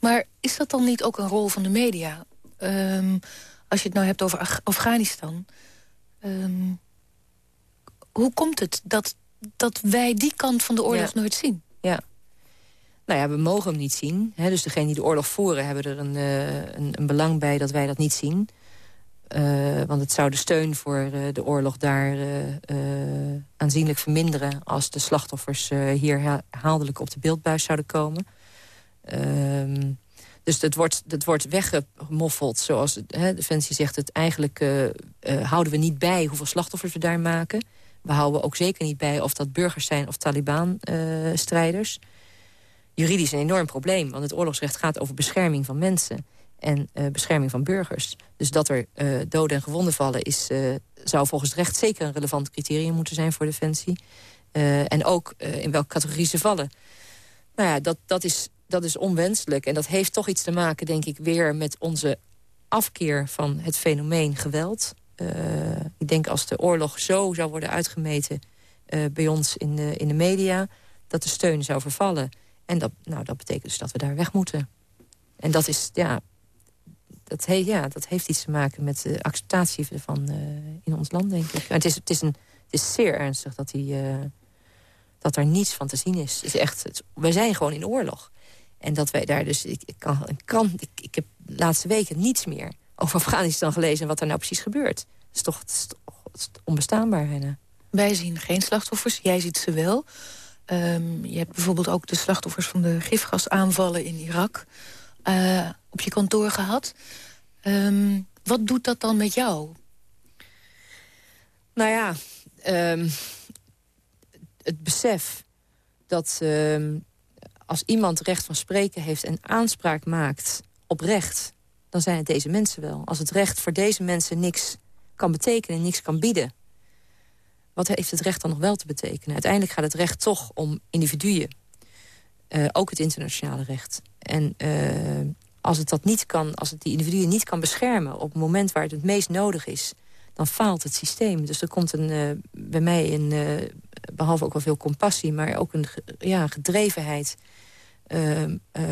Speaker 6: Maar is dat dan niet ook een rol van de media? Um, als je het nou hebt over Afghanistan... Um, hoe komt het dat, dat wij die kant van de oorlog nooit zien?
Speaker 5: Ja. Nou ja, we mogen hem niet zien. Hè? Dus degenen die de oorlog voeren hebben er een, uh, een, een, belang bij dat wij dat niet zien. Uh, want het zou de steun voor uh, de oorlog daar aanzienlijk verminderen... als de slachtoffers hier haaldelijk op de beeldbuis zouden komen. Ehm, dus het wordt, het wordt weggemoffeld, zoals Defensie zegt... het eigenlijk uh, uh, houden we niet bij hoeveel slachtoffers we daar maken. We houden ook zeker niet bij of dat burgers zijn of Taliban-strijders. Uh, Juridisch een enorm probleem, want het oorlogsrecht gaat over bescherming van mensen... en bescherming van burgers. Dus dat er doden en gewonden vallen is, zou volgens recht zeker een relevant criterium moeten zijn voor Defensie. en ook in welke categorie ze vallen. Nou ja, dat, dat is dat is onwenselijk. En dat heeft toch iets te maken, denk ik, weer met onze afkeer van het fenomeen geweld. Uh, ik denk als de oorlog zo zou worden uitgemeten uh, bij ons in de, in de media... dat de steun zou vervallen. En dat, nou, dat betekent dus dat we daar weg moeten. En dat is, ja, dat, he, ja, dat heeft iets te maken met de acceptatie van uh, in ons land, denk ik. Maar het is, het is, een, het is zeer ernstig dat, die, dat er niets van te zien is. Is echt, wij zijn gewoon in oorlog. En dat wij daar dus... Ik, ik kan, ik, kan ik, ik, heb de laatste weken niets meer over Afghanistan gelezen... en wat er nou precies gebeurt. Dat is toch, is toch onbestaanbaar.
Speaker 6: Wij zien geen slachtoffers, jij ziet ze wel. Um, je hebt bijvoorbeeld ook de slachtoffers van de gifgasaanvallen in Irak... Uh, op je kantoor gehad. Um, wat doet dat dan met jou?
Speaker 5: Nou ja, um, het besef dat als iemand recht van spreken heeft en aanspraak maakt op recht... dan zijn het deze mensen wel. Als het recht voor deze mensen niks kan betekenen en niks kan bieden... wat heeft het recht dan nog wel te betekenen? Uiteindelijk gaat het recht toch om individuen. Uh, ook het internationale recht. En uh, als het dat niet kan, als het die individuen niet kan beschermen... op het moment waar het het meest nodig is, dan faalt het systeem. Dus er komt een, uh, bij mij een, behalve ook wel veel compassie... maar ook een ja, gedrevenheid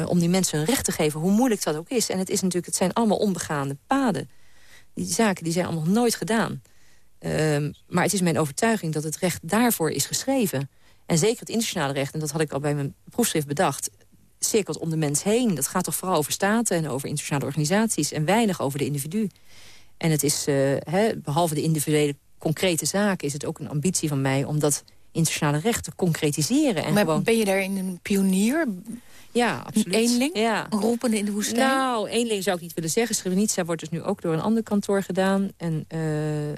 Speaker 5: om die mensen hun recht te geven... hoe moeilijk dat ook is. En het, is natuurlijk, het zijn allemaal onbegaande paden. Die zaken die zijn allemaal nooit gedaan. Um, maar het is mijn overtuiging dat het recht daarvoor is geschreven. En zeker het internationale recht, en dat had ik al bij mijn proefschrift bedacht... cirkelt om de mens heen. Dat gaat toch vooral over staten en over internationale organisaties... en weinig over de individu. En het is, uh, behalve de individuele concrete zaken... is het ook een ambitie van mij om dat internationale recht te concretiseren. En
Speaker 6: maar
Speaker 5: gewoon...
Speaker 6: ben je daarin een pionier?
Speaker 5: Ja, absoluut.
Speaker 6: Een eenling?
Speaker 5: Ja.
Speaker 6: Een roepende in de woestijn?
Speaker 5: Nou, eenling zou ik niet willen zeggen. Srebrenica wordt dus nu ook door een ander kantoor gedaan. En uh, uh,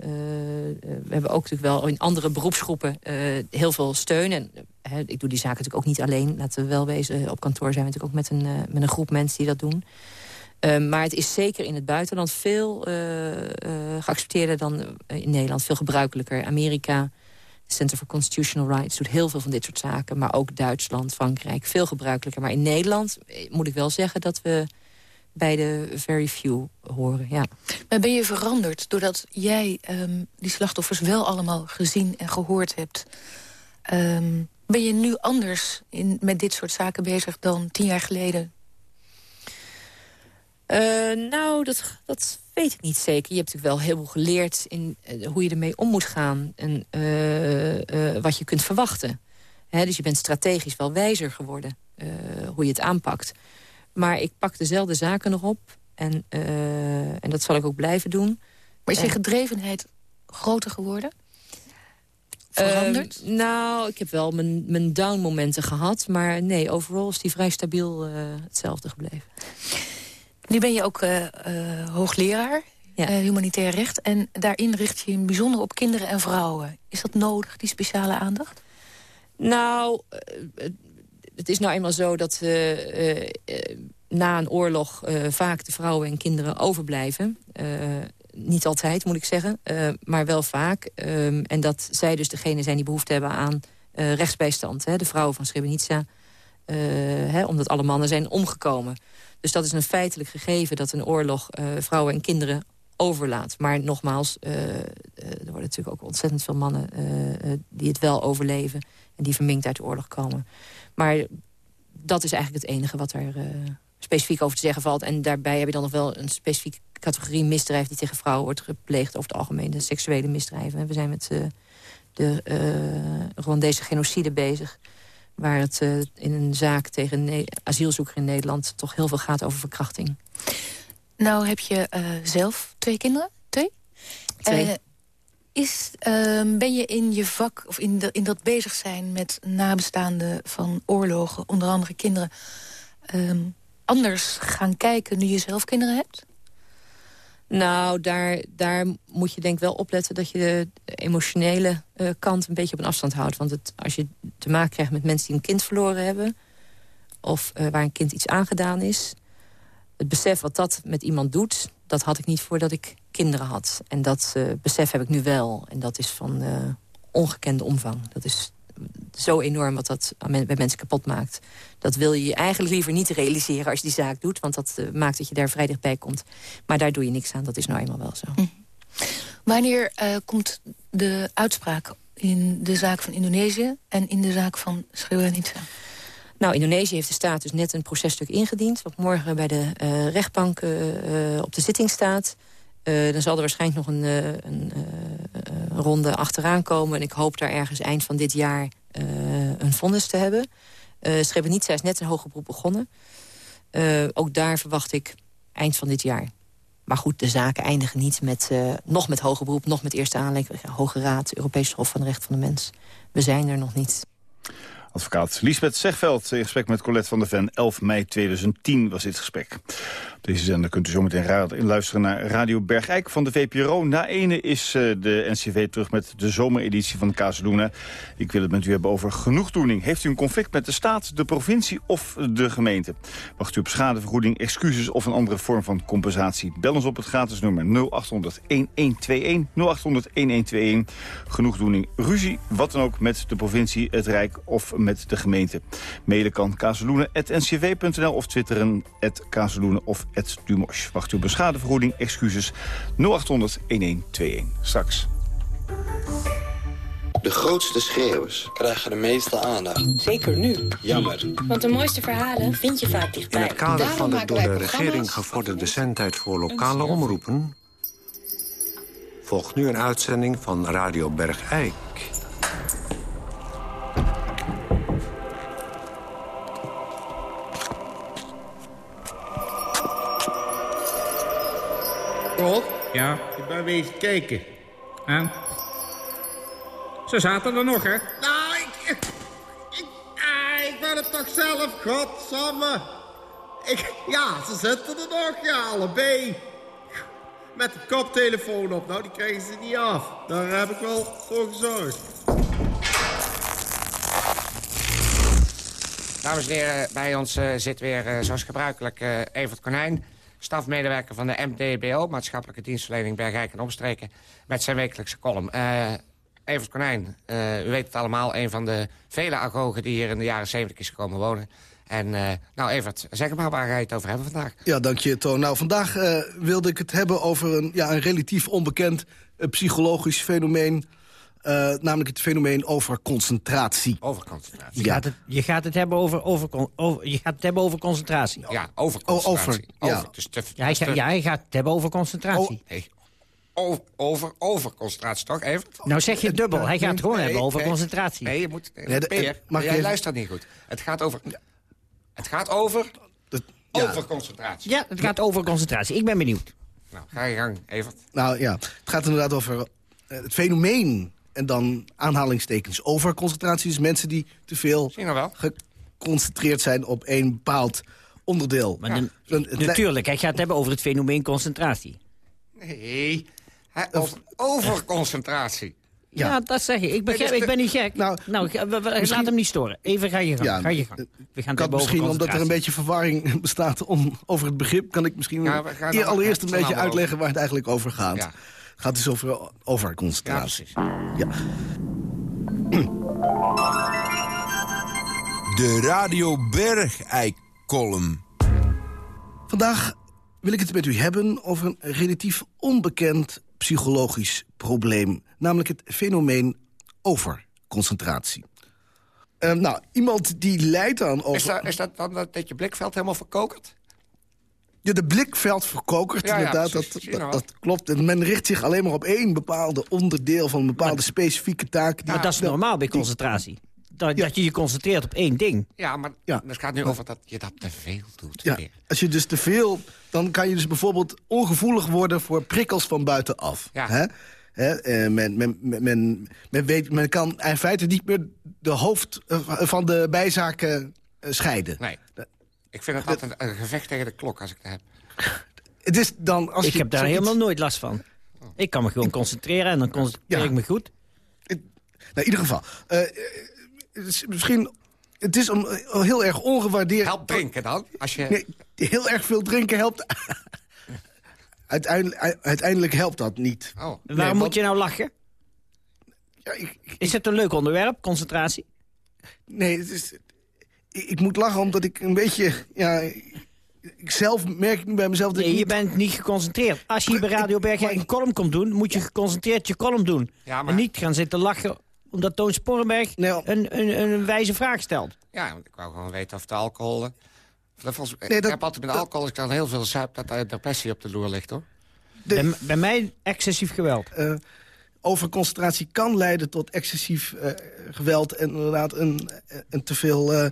Speaker 5: we hebben ook natuurlijk wel in andere beroepsgroepen uh, heel veel steun. En ik doe die zaken natuurlijk ook niet alleen. Laten we wel wezen, op kantoor zijn we natuurlijk ook met een, met een groep mensen die dat doen. maar het is zeker in het buitenland veel geaccepteerder dan in Nederland. Veel gebruikelijker. Amerika, Center for Constitutional Rights doet heel veel van dit soort zaken. Maar ook Duitsland, Frankrijk, veel gebruikelijker. Maar in Nederland eh, moet ik wel zeggen dat we bij de very few horen, ja.
Speaker 6: Maar ben je veranderd doordat jij um, die slachtoffers wel allemaal gezien en gehoord hebt? Um, ben je nu anders in, met dit soort zaken bezig dan tien jaar geleden?
Speaker 5: Uh, nou, dat, dat weet ik niet zeker. Je hebt natuurlijk wel heel veel geleerd in uh, hoe je ermee om moet gaan. En uh, wat je kunt verwachten. He, dus je bent strategisch wel wijzer geworden. hoe je het aanpakt. Maar ik pak dezelfde zaken nog op. En, en dat zal ik ook blijven doen.
Speaker 6: Maar is je gedrevenheid groter geworden? Veranderd?
Speaker 5: Uh, nou, ik heb wel mijn, mijn down-momenten gehad. Maar nee, overal is die vrij stabiel uh, hetzelfde gebleven.
Speaker 6: Nu ben je ook uh, uh, hoogleraar ja. humanitair recht. En daarin richt je je bijzonder op kinderen en vrouwen. Is dat nodig, die speciale aandacht?
Speaker 5: Nou, het is nou eenmaal zo dat na een oorlog vaak de vrouwen en kinderen overblijven niet altijd, moet ik zeggen, uh, maar wel vaak. Um, en dat zij dus degene zijn die behoefte hebben aan uh, rechtsbijstand. Hè, de vrouwen van Srebrenica, uh, hè, omdat alle mannen zijn omgekomen. Dus dat is een feitelijk gegeven dat een oorlog vrouwen en kinderen overlaat. Maar nogmaals, er worden natuurlijk ook ontzettend veel mannen die het wel overleven... en die verminkt uit de oorlog komen. Maar dat is eigenlijk het enige wat er specifiek over te zeggen valt. En daarbij heb je dan nog wel een specifieke categorie misdrijf... die tegen vrouwen wordt gepleegd over het algemeen. De seksuele misdrijven. We zijn met de Rwandese genocide bezig. Waar het uh, in een zaak tegen een asielzoeker in Nederland... toch heel veel gaat over verkrachting.
Speaker 6: Nou heb je zelf twee kinderen? Twee?
Speaker 5: Twee.
Speaker 6: is, ehm, ben je in je vak, of in, de, in dat bezig zijn met nabestaanden van oorlogen... onder andere kinderen... Ehm, anders gaan kijken nu je zelf kinderen hebt?
Speaker 5: Nou, daar, daar moet je denk ik wel opletten... dat je de emotionele uh, kant een beetje op een afstand houdt. Want het, als je te maken krijgt met mensen die een kind verloren hebben... of uh, waar een kind iets aangedaan is... het besef wat dat met iemand doet... dat had ik niet voordat ik kinderen had. En dat uh, besef heb ik nu wel. En dat is van ongekende omvang. Dat is zo enorm wat dat bij mensen kapot maakt. Dat wil je eigenlijk liever niet realiseren als je die zaak doet. Want dat uh, maakt dat je daar vrij dichtbij komt. Maar daar doe je niks aan. Dat is nou eenmaal wel zo.
Speaker 6: Hm. Wanneer uh, komt de uitspraak in de zaak van Indonesië... en in de zaak van Srebrenica?
Speaker 5: Nou, Indonesië heeft de staat dus net een processtuk ingediend... wat morgen bij de uh, rechtbank op de zitting staat... Uh, dan zal er waarschijnlijk nog een, uh, een uh, ronde achteraan komen. En ik hoop daar ergens eind van dit jaar een vonnis te hebben. Uh, Srebrenica is net een hoger beroep begonnen. ook daar verwacht ik eind van dit jaar. Maar goed, de zaken eindigen niet met, nog met hoger beroep... nog met eerste aanleiding, Hoge Raad, Europees Hof van de Rechten van de Mens. We zijn er nog niet.
Speaker 3: Advocaat Liesbeth Zegveld in gesprek met Colette van der Ven. 11 mei 2010 was dit gesprek. Deze zender kunt u zometeen luisteren naar Radio Bergijk van de VPRO. Na ene is uh, de NCV terug met de zomereditie van Casaluna. Ik wil het met u hebben over genoegdoening. Heeft u een conflict met de staat, de provincie of de gemeente? Wacht u op schadevergoeding, excuses of een andere vorm van compensatie? Bel ons op het gratis nummer 0800-1121. 0800-1121. Genoegdoening, ruzie, wat dan ook met de provincie, het Rijk of met de gemeente. Mailen kan kazeloenen.ncv.nl of twitteren kazeloenen of Dumosh. Wacht uw beschadevergoeding, excuses 0800 1121. Straks.
Speaker 11: De grootste schreeuwers krijgen de meeste aandacht.
Speaker 12: Zeker nu.
Speaker 11: Jammer.
Speaker 12: Want de mooiste verhalen vind je vaak
Speaker 13: In
Speaker 12: dichtbij.
Speaker 13: het kader
Speaker 12: Daarom
Speaker 13: van de door de regering gevorderde zendtijd voor lokale omroepen... volgt nu een uitzending van Radio Bergijk.
Speaker 14: Rot? Ja? Ik ben wezen kijken. En? Ze zaten er nog, hè? Nou, ik... Ik, ah, ik ben het toch zelf, godsamme. Ik, ja, ze zitten er nog, ja, allebei. Met de koptelefoon op, nou, die krijgen ze niet af. Daar heb ik wel voor gezorgd.
Speaker 15: Dames en heren, bij ons eh, zit weer eh, zoals gebruikelijk eh, Evert Konijn... stafmedewerker van de MDBO, Maatschappelijke Dienstverlening Bergijk en Omstreken... met zijn wekelijkse column. Eh, Evert Konijn, eh, u weet het allemaal, een van de vele agogen... die hier in de jaren 70 is gekomen wonen. En eh, nou Evert, zeg maar waar ga je het over hebben vandaag?
Speaker 16: Ja, dank je, Toon. Nou, vandaag wilde ik het hebben over een, ja, een relatief onbekend psychologisch fenomeen. Eh, namelijk het fenomeen overconcentratie.
Speaker 15: Overconcentratie.
Speaker 17: Je, gaat het, je gaat het hebben over, over, over, je gaat het hebben over concentratie.
Speaker 15: Ja, overconcentratie.
Speaker 16: over, ja.
Speaker 15: Over, dus te-
Speaker 17: Ja, hij,
Speaker 15: dus
Speaker 17: ga-
Speaker 15: te-
Speaker 17: ja, hij gaat het hebben over concentratie.
Speaker 15: Nee, over, over, overconcentratie, toch, Evert?
Speaker 17: Nou zeg je dubbel. Hij gaat het gewoon
Speaker 15: Nee,
Speaker 17: hebben over
Speaker 15: nee.
Speaker 17: concentratie.
Speaker 15: Nee, je moet...
Speaker 16: Nee, de-
Speaker 15: Peer,
Speaker 16: mag ik
Speaker 15: jij luistert niet goed. Het gaat over... Het gaat over...
Speaker 16: ja.
Speaker 15: Overconcentratie.
Speaker 17: Ja, het gaat over concentratie. Ik ben benieuwd.
Speaker 15: Nou, ga je gang, Evert.
Speaker 16: Nou ja, het gaat inderdaad over eh, het fenomeen... en dan aanhalingstekens overconcentratie. Dus mensen die te veel
Speaker 15: je nou wel?
Speaker 16: geconcentreerd zijn op één bepaald onderdeel.
Speaker 17: Maar de- natuurlijk, hij gaat het hebben over het fenomeen concentratie.
Speaker 15: Nee, over overconcentratie.
Speaker 17: Ja, dat zeg ik. Ik, begrijp,
Speaker 15: Nee,
Speaker 17: ik
Speaker 15: dus
Speaker 17: ben niet gek.
Speaker 16: Nou,
Speaker 17: Nou, ga- we- we-
Speaker 16: misschien-
Speaker 17: laat hem niet storen. Even ga je gang.
Speaker 16: Ja,
Speaker 17: ga je gang.
Speaker 16: eh,
Speaker 17: We gaan
Speaker 16: kan misschien, omdat er een beetje verwarring bestaat om, over het begrip... kan ik misschien
Speaker 15: Ja,
Speaker 16: allereerst een beetje uitleggen waar het eigenlijk over gaat.
Speaker 15: Ja.
Speaker 16: Het gaat dus over overconcentratie. Ja.
Speaker 18: De Radio Bergijk-column.
Speaker 16: Vandaag wil ik het met u hebben over een relatief onbekend psychologisch probleem. Namelijk het fenomeen overconcentratie. Eh, nou, iemand die lijdt aan over...
Speaker 15: Is dat, is dat dan dat, dat je blikveld helemaal verkokert?
Speaker 16: Ja, de blikveld verkokert,
Speaker 15: Ja,
Speaker 16: inderdaad. dat,
Speaker 15: je
Speaker 16: dat, dat klopt. En men richt zich alleen maar op één bepaalde onderdeel... van een bepaalde specifieke taak.
Speaker 17: Maar dat is normaal bij concentratie. Dat, dat je je concentreert op één ding.
Speaker 15: Ja, maar
Speaker 16: Ja.
Speaker 15: het gaat nu over dat je dat te veel doet.
Speaker 16: Ja, als je dus te veel... dan kan je dus bijvoorbeeld ongevoelig worden voor prikkels van buitenaf.
Speaker 15: Ja.
Speaker 16: Hè? Hè, eh, men, men, men, men, men weet, men kan in feite niet meer de hoofd eh, van de bijzaken eh, scheiden.
Speaker 15: Nee. Ik vind het altijd een, gevecht tegen de klok als ik het heb.
Speaker 16: Het is dan, als
Speaker 17: ik
Speaker 16: je
Speaker 17: heb daar
Speaker 16: zoiets-
Speaker 17: helemaal nooit last van. Ik kan me gewoon concentreren en dan concentreer
Speaker 16: Ja.
Speaker 17: ik me goed.
Speaker 16: Nou, in ieder geval. eh, eh, het is misschien... Het is om, eh, heel erg ongewaardeerd...
Speaker 15: Help drinken dan. Als je...
Speaker 16: Nee, heel erg veel drinken helpt... uiteindelijk, uiteindelijk helpt dat niet.
Speaker 15: Oh.
Speaker 17: Waarom
Speaker 16: Nee,
Speaker 17: moet
Speaker 16: want-
Speaker 17: je nou lachen?
Speaker 16: Ja, ik, ik-
Speaker 17: Is het een leuk onderwerp, concentratie?
Speaker 16: nee, het is, ik, moet lachen omdat ik een beetje... Ja, ik zelf merk ik bij mezelf... Dat
Speaker 17: Nee,
Speaker 16: ik
Speaker 17: je
Speaker 16: niet-
Speaker 17: bent niet geconcentreerd. Als je hier bij Radio Bergen een column komt doen... moet je geconcentreerd je column doen.
Speaker 15: Ja, maar-
Speaker 17: En niet gaan zitten lachen omdat Toon
Speaker 16: Nee, al-
Speaker 17: een, een, een wijze vraag stelt.
Speaker 15: Ja, want ik wou gewoon weten of de alcohol... eh, dat volgens,
Speaker 16: Nee,
Speaker 15: ik heb altijd met alcohol, als ik dan heel veel zuip... dat er depressie op de loer ligt, hoor.
Speaker 16: De-
Speaker 17: Bij, bij mij excessief geweld.
Speaker 16: eh, overconcentratie kan leiden tot excessief eh, geweld... en inderdaad een, een te veel, eh,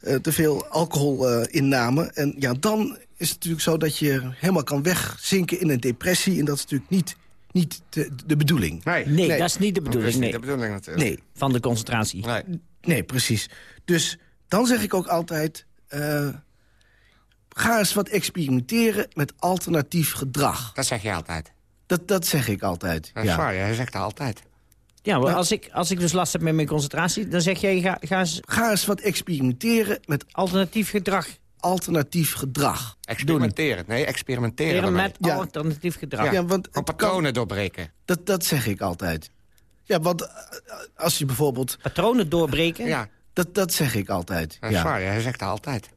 Speaker 16: eh, te veel alcoholinname. en ja, dan is het natuurlijk zo dat je helemaal kan wegzinken in een depressie... en dat is natuurlijk niet, niet de, de bedoeling.
Speaker 15: Nee,
Speaker 17: Nee,
Speaker 16: Nee.
Speaker 17: dat is niet de
Speaker 15: dat is
Speaker 17: bedoeling
Speaker 15: niet
Speaker 17: nee,
Speaker 15: de bedoeling natuurlijk.
Speaker 16: Nee,
Speaker 17: van de concentratie.
Speaker 15: Nee.
Speaker 16: nee, precies. Dus dan zeg ik ook altijd... eh, ga eens wat experimenteren met alternatief gedrag.
Speaker 15: Dat zeg je altijd.
Speaker 16: Dat, dat zeg ik altijd.
Speaker 15: Dat
Speaker 16: ja.
Speaker 15: waar, jij zegt dat altijd.
Speaker 17: Ja, maar
Speaker 16: Nou.
Speaker 17: als, ik, als ik dus last heb met mijn concentratie... dan zeg jij, ga, ga eens
Speaker 16: Ga eens wat experimenteren met
Speaker 17: alternatief gedrag
Speaker 16: alternatief gedrag.
Speaker 15: Experimenteren. Nee, experimenteren.
Speaker 17: met alternatief gedrag.
Speaker 15: Ja,
Speaker 16: Ja, want
Speaker 15: patronen doorbreken.
Speaker 16: Dat, dat zeg ik altijd. Ja, want eh, als je bijvoorbeeld...
Speaker 17: Patronen doorbreken?
Speaker 15: Ja.
Speaker 16: Dat, dat zeg ik altijd.
Speaker 15: Dat is
Speaker 16: ja.
Speaker 15: waar, hij zegt dat altijd.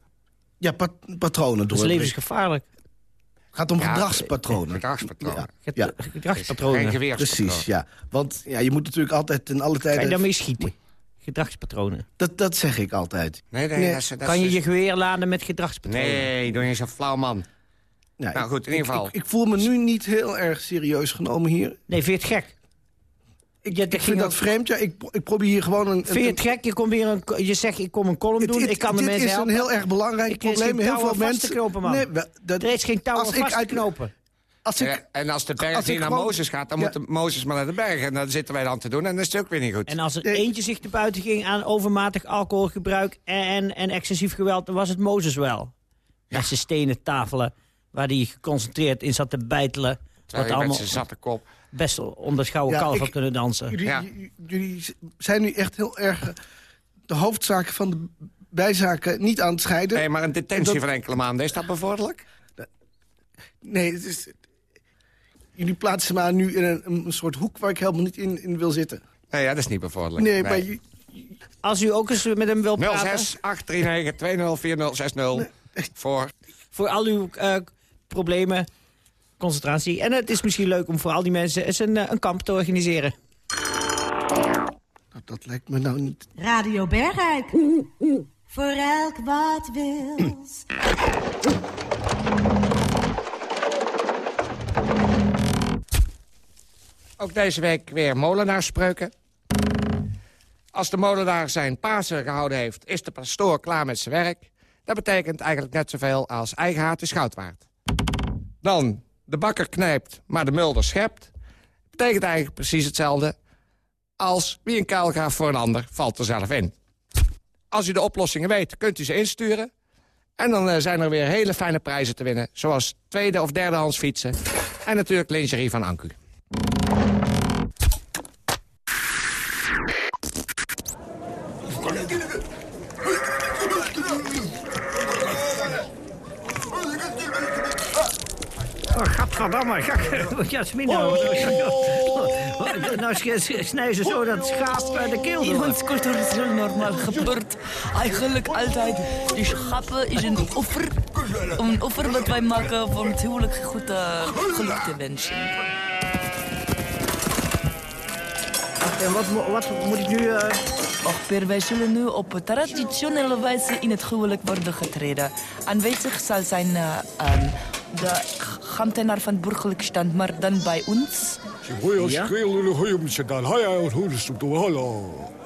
Speaker 16: Ja, pat- patronen
Speaker 17: Dat is levensgevaarlijk.
Speaker 16: Het gaat om
Speaker 15: Ja,
Speaker 16: gedragspatronen.
Speaker 15: Gedragspatronen.
Speaker 16: Ja, ja.
Speaker 17: Gedragspatronen.
Speaker 15: Geen.
Speaker 16: Precies, ja. Want ja, je moet natuurlijk altijd ten alle
Speaker 17: Kan je
Speaker 16: tijden...
Speaker 17: daarmee schieten? Gedragspatronen.
Speaker 16: Dat, dat zeg ik altijd.
Speaker 15: Nee, nee,
Speaker 16: Nee.
Speaker 15: dat is... dat
Speaker 17: Kan je
Speaker 15: is-
Speaker 17: je geweer laden met gedragspatronen?
Speaker 15: Nee, doe je zo'n flauw man.
Speaker 16: Ja,
Speaker 15: Nou goed, in ieder
Speaker 16: ik-
Speaker 15: geval.
Speaker 16: Ik, ik voel me nu niet heel erg serieus genomen hier.
Speaker 17: Nee, vind je het gek?
Speaker 16: Ik,
Speaker 17: Ja,
Speaker 16: ik vind dat
Speaker 17: ook-
Speaker 16: vreemd. Ja, ik, ik probeer hier gewoon een...
Speaker 17: Vind je het gek? Je, komt weer een, je zegt, ik kom een column doen. ik kan de
Speaker 16: dit
Speaker 17: mensen
Speaker 16: is
Speaker 17: helpen.
Speaker 16: een heel erg belangrijk
Speaker 17: Ik- is
Speaker 16: probleem.
Speaker 17: geen
Speaker 16: Heel veel mensen...
Speaker 17: te knopen, man.
Speaker 16: Nee, dat,
Speaker 17: Er is geen touw
Speaker 16: als ik
Speaker 17: vast te knopen.
Speaker 16: Als ik,
Speaker 15: Ja, en als de berg
Speaker 16: als
Speaker 15: niet naar
Speaker 16: gewoon-
Speaker 15: Mozes gaat, dan
Speaker 16: Ja.
Speaker 15: moet Mozes maar naar de berg. En dat zitten wij dan te doen en dat is het ook weer niet goed.
Speaker 17: En als er
Speaker 16: Nee.
Speaker 17: eentje zich te buiten ging aan overmatig alcoholgebruik en, en excessief geweld, dan was het Mozes wel. Met zijn stenen tafelen, waar hij geconcentreerd in zat te bijtelen.
Speaker 15: Terwijl je met
Speaker 17: allemaal
Speaker 15: zijn zatte kop.
Speaker 17: best wel om de schouwen
Speaker 16: Ja,
Speaker 17: had kunnen dansen.
Speaker 16: jullie,
Speaker 15: Ja.
Speaker 16: jullie zijn nu echt heel erg eh, de hoofdzaken van de bijzaken niet aan het scheiden.
Speaker 15: Nee, maar een detentie
Speaker 16: Dat-
Speaker 15: van enkele maanden, is dat bevorderlijk?
Speaker 16: Nee, het is, jullie plaatsen me nu in een, een soort hoek waar ik helemaal niet in, in wil zitten.
Speaker 15: Nee, ja, dat is niet bevorderlijk.
Speaker 16: Nee, maar
Speaker 17: Als u ook eens met hem wil praten,
Speaker 15: 06 839 204060 voor...
Speaker 17: voor al uw eh, problemen, concentratie. En het is misschien leuk om voor al die mensen eens een, eh, een kamp te organiseren.
Speaker 16: dat, dat lijkt me nou niet...
Speaker 19: Radio Bergijk. Voor elk wat wils.
Speaker 15: Ook deze week weer molenaarspreuken. Als de molenaar zijn Pasen gehouden heeft, is de pastoor klaar met zijn werk. Dat betekent eigenlijk net zoveel als eigen haat is goud waard. Dan, de bakker knijpt, maar de mulder schept. Betekent eigenlijk precies hetzelfde als wie een kuil graaft voor een ander, valt er zelf in. Als u de oplossingen weet, kunt u ze insturen. En dan eh, zijn er weer hele fijne prijzen te winnen. Zoals tweede of derdehands fietsen. En natuurlijk lingerie van Anku.
Speaker 17: Oh, gadverdamme. Jasmin, nou, nou snijden ze zo dat schaap de keel
Speaker 10: In
Speaker 17: door.
Speaker 10: ons cultuur is heel normaal gebeurd. Eigenlijk altijd. Die schapen is een offer. Een offer wat wij maken voor het huwelijk goed eh, geluk te wensen.
Speaker 17: En wat, mo- wat moet ik nu... eh,
Speaker 10: Och, Per, wij zullen nu op traditionele wijze in het huwelijk worden getreden. Aanwezig zal zijn eh, ehm, de ambtenaar van burgerlijk stand, maar dan bij ons.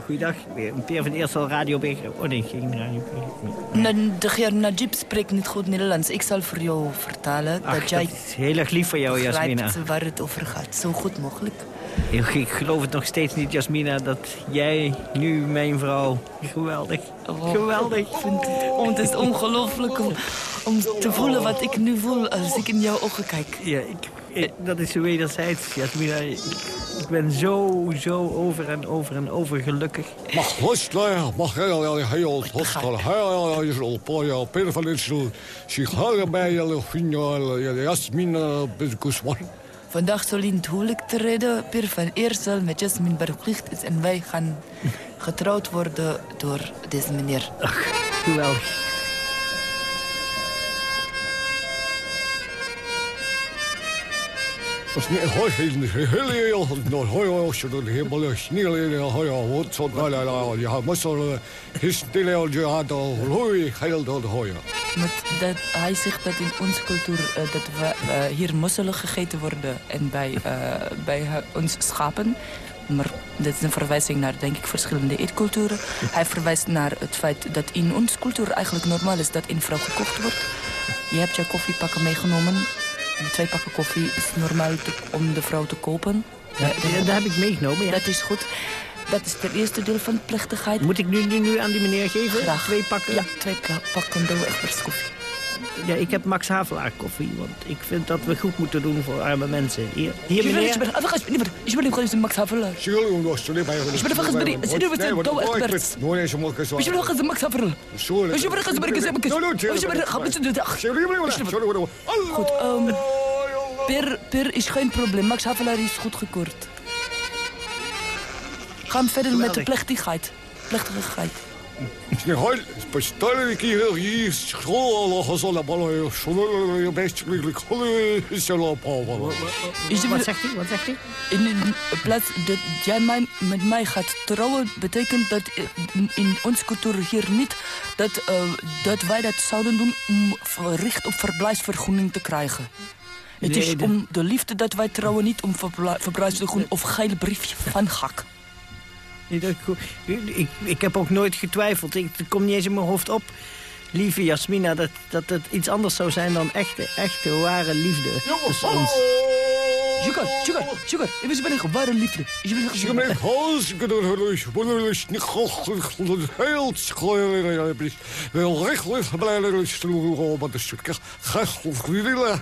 Speaker 17: Goeiedag, weer een Peer van Eersel, Radio Berg. Oh nee, geen Radio
Speaker 10: De heer Najib spreekt niet goed Nederlands. Ik zal voor jou vertalen
Speaker 17: Ach,
Speaker 10: dat jij
Speaker 17: dat is heel erg lief van jou, Jasmina.
Speaker 10: waar het over gaat. Zo goed mogelijk.
Speaker 17: Ik, ik geloof het nog steeds niet, Jasmina, dat jij nu mijn vrouw... Geweldig, geweldig.
Speaker 10: Ik vind het, oh, het is ongelooflijk om, om te voelen wat ik nu voel als ik in jouw ogen kijk.
Speaker 17: Ja, ik, ik- dat is zo wederzijds, Jasmina. Ik, ik ben zo, zo over en over en over gelukkig.
Speaker 20: Mag hostler, mag heel heel hostler, heel heel poja, pervalentsel, zich heel bij vinger, Jasmina Bezkusman.
Speaker 10: Vandaag zal in het huwelijk treden Per van Eersel met Jasmin Berglicht is en wij gaan getrouwd worden door deze meneer.
Speaker 17: Geweldig.
Speaker 20: Dat is niet heel heel heel heel heel dat helemaal snel in heel heel zo daar ja moet zo is de heel je had al hoe heel dat
Speaker 10: Met dat, hij zegt dat in onze cultuur eh, dat we eh, hier mosselen gegeten worden en bij, eh, bij ons schapen. Maar dat is een verwijzing naar, denk ik, verschillende eetculturen. Hij verwijst naar het feit dat in onze cultuur eigenlijk normaal is dat in vrouw gekocht wordt. Je hebt je koffiepakken meegenomen. Twee pakken koffie is normaal te- om de vrouw te kopen.
Speaker 17: Ja, ja, dat heb ik meegenomen, ja.
Speaker 10: Dat is goed. Dat is het eerste deel van de plechtigheid.
Speaker 17: Moet ik nu, nu, nu aan die meneer geven?
Speaker 10: Graag.
Speaker 17: Twee pakken?
Speaker 10: Ja, twee pakken Douwe Egberts koffie.
Speaker 17: Ja, ik heb Max Havelaar koffie, want ik vind dat we goed moeten doen voor arme mensen. Hier, hier
Speaker 10: Ich will, ich
Speaker 17: meneer.
Speaker 10: will, ich ich bin im Max Haferl.
Speaker 20: Ik ben
Speaker 10: einfach als Brie- als Brie- als Douwe Egberts.
Speaker 20: Nee, nee, ze moet zo.
Speaker 10: Ich will auch als Max.
Speaker 20: Sorry.
Speaker 10: Ich will als Brie- als Brie- Ich will auch als Brie- Goed, ehm, Per, per is geen probleem. Max Havelaar is goed gekeurd. Gaan we verder met de plechtigheid. Plechtigheid.
Speaker 20: Snehal, поставили hier school gezonde ballen, zonder best
Speaker 10: Is
Speaker 17: Wat zegt hij? Wat zegt hij?
Speaker 10: In, in plaats dat jij mij, met mij gaat trouwen, betekent dat eh, in, in onze cultuur hier niet dat, eh, dat wij dat zouden doen om ver- recht op verblijfsvergunning te krijgen. Het
Speaker 17: Nee,
Speaker 10: is
Speaker 17: de-
Speaker 10: om de liefde dat wij trouwen, niet om verbla- verblijfsvergunning of geil briefje van gak.
Speaker 17: Ik, ik, ik heb ook nooit getwijfeld. Ik, het komt niet eens in mijn hoofd op, lieve Jasmina, dat, dat het iets anders zou zijn dan echte, echte, ware liefde tussen ons.
Speaker 10: Sugar, sugar, sugar. Ik ben een ware liefde. Ik ben
Speaker 20: gachtig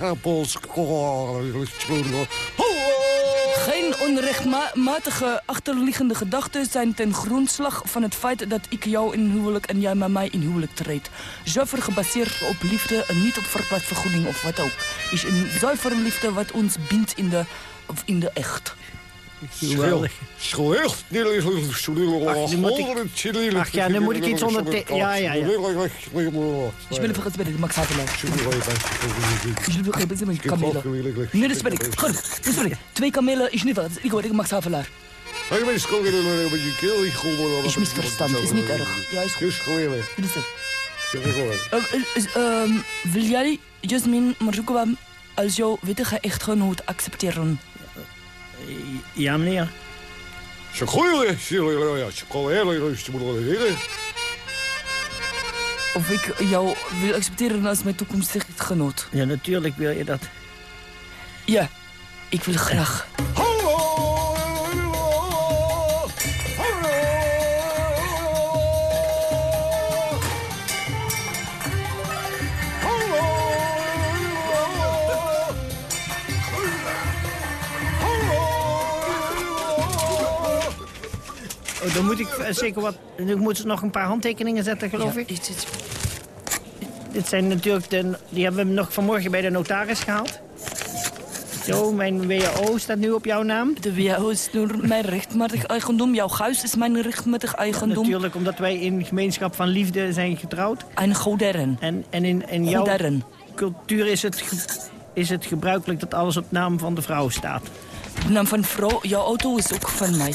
Speaker 20: appels.
Speaker 10: Geen onrechtmatige achterliggende gedachten zijn ten grondslag van het feit dat ik jou in huwelijk en jij met mij in huwelijk treedt. Zuiver gebaseerd op liefde en niet op verblijfsvergunning of wat ook. Is een zuivere liefde wat ons bindt in de, of in de echt.
Speaker 17: Geweldig.
Speaker 20: Slecht.
Speaker 17: Ach, nu ik- ja, nu moet ik iets onder te- ja, ja, ja.
Speaker 10: Ich will vergessen, bitte, Max Havelaar. Ich will vergessen, bitte, Kamelen. Nee, dat ben ik. Goed, ben ik. Twee kamelen is niet wat. Ik word Max Havelaar. Is misverstand, is niet erg. Ja, is goed. Wat is het? Eh, eh, is, ehm, wil jij Jasmin Marzoekova als jouw wettige echtgenoot accepteren?
Speaker 17: Ja, meneer.
Speaker 10: Of ik jou wil accepteren als mijn toekomstige echtgenoot?
Speaker 17: Ja, natuurlijk wil je dat.
Speaker 10: Ja, ik wil graag.
Speaker 17: Oh, dan moet ik eh, zeker wat... Ik moet nog een paar handtekeningen zetten, geloof ik. Dit zijn natuurlijk de... Die hebben we nog vanmorgen bij de notaris gehaald. Zo, mijn WHO staat nu op jouw naam.
Speaker 10: De WHO is nu mijn rechtmatig eigendom. Jouw huis is mijn rechtmatig eigendom.
Speaker 17: Natuurlijk, omdat wij in gemeenschap van liefde zijn getrouwd.
Speaker 10: En goderen.
Speaker 17: En, en in, in jouw
Speaker 10: Goderen.
Speaker 17: cultuur is het, is het gebruikelijk dat alles op naam van de vrouw staat.
Speaker 10: De naam van vrouw, jouw auto is ook van mij.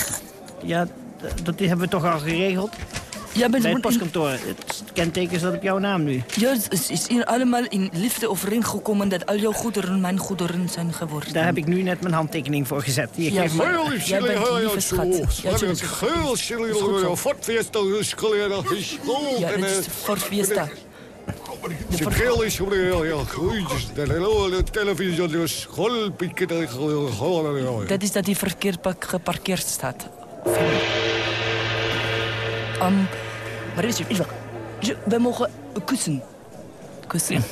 Speaker 17: Ja, dat hebben we toch al geregeld.
Speaker 10: Ja, bent
Speaker 17: Bij het postkantoor. Het kenteken staat op jouw naam nu.
Speaker 10: Ja, het is- is hier allemaal in liefde overeen gekomen dat al jouw goederen mijn goederen zijn geworden.
Speaker 17: Daar heb ik nu net mijn handtekening voor gezet. Hier,
Speaker 10: Ja,
Speaker 17: geef
Speaker 10: maar-. Jij bent een lieve schat. Ja, tuurlijk. Ja, dit is voor Fiesta.
Speaker 20: Geel is op de heel groentjes. De televisie, de school, pikken, gewoon.
Speaker 10: Dat is dat die verkeerd geparkeerd staat. Um, maar is je, we mogen kussen. Kussen.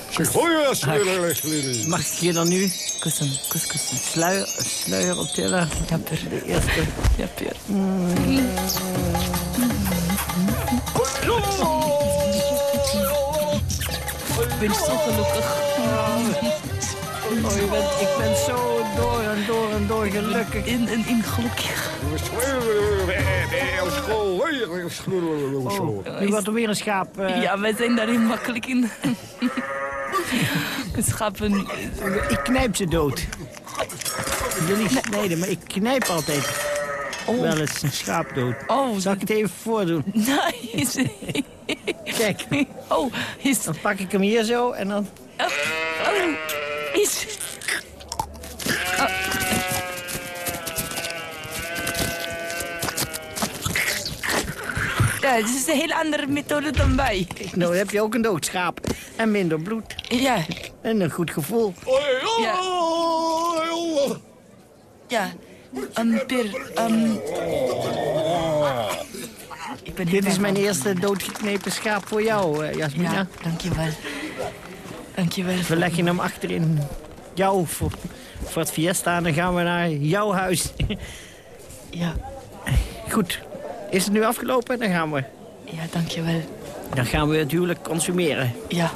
Speaker 17: Mag ik je dan nu
Speaker 10: kussen, kus, kussen.
Speaker 17: sluier, sluier optillen?
Speaker 10: Ja, per.
Speaker 17: De eerste.
Speaker 10: Ja, per. Ik ben zo gelukkig.
Speaker 17: Oh, ik ben zo door en door en door gelukkig.
Speaker 10: In, in, in gelukkig.
Speaker 17: Nu wordt er weer een schaap. eh,
Speaker 10: Ja, wij zijn daarin makkelijk in. Schapen.
Speaker 17: Ik knijp ze dood. Ik wil niet snijden, maar ik knijp altijd wel eens een schaap dood.
Speaker 10: Oh,
Speaker 17: Zal ik het even voordoen?
Speaker 10: Nice.
Speaker 17: Kijk.
Speaker 10: Oh, is...
Speaker 17: Dan pak ik hem hier zo en dan...
Speaker 10: Oh, is... Ja, het is een hele andere methode dan wij.
Speaker 17: Kijk, nou heb je ook een dood schaap. En minder bloed.
Speaker 10: Ja.
Speaker 17: En een goed gevoel.
Speaker 10: Ja. Ja. Um, per, um... Ik ben
Speaker 17: Dit is mijn eerste doodgeknepen schaap voor jou, eh, Jasmina.
Speaker 10: Ja, dankjewel. Dankjewel.
Speaker 17: We leggen hem achterin jou voor, voor het fiesta en dan gaan we naar jouw huis.
Speaker 10: Ja.
Speaker 17: Goed. Is het nu afgelopen? Dan gaan we.
Speaker 10: Ja, dankjewel.
Speaker 17: Dan gaan we het huwelijk consumeren.
Speaker 10: Ja.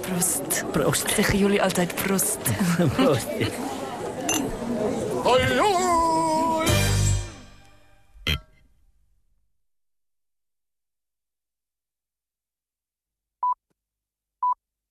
Speaker 10: Proost.
Speaker 17: Proost.
Speaker 10: Zeggen jullie altijd proost.
Speaker 17: Proost.
Speaker 20: Hallo!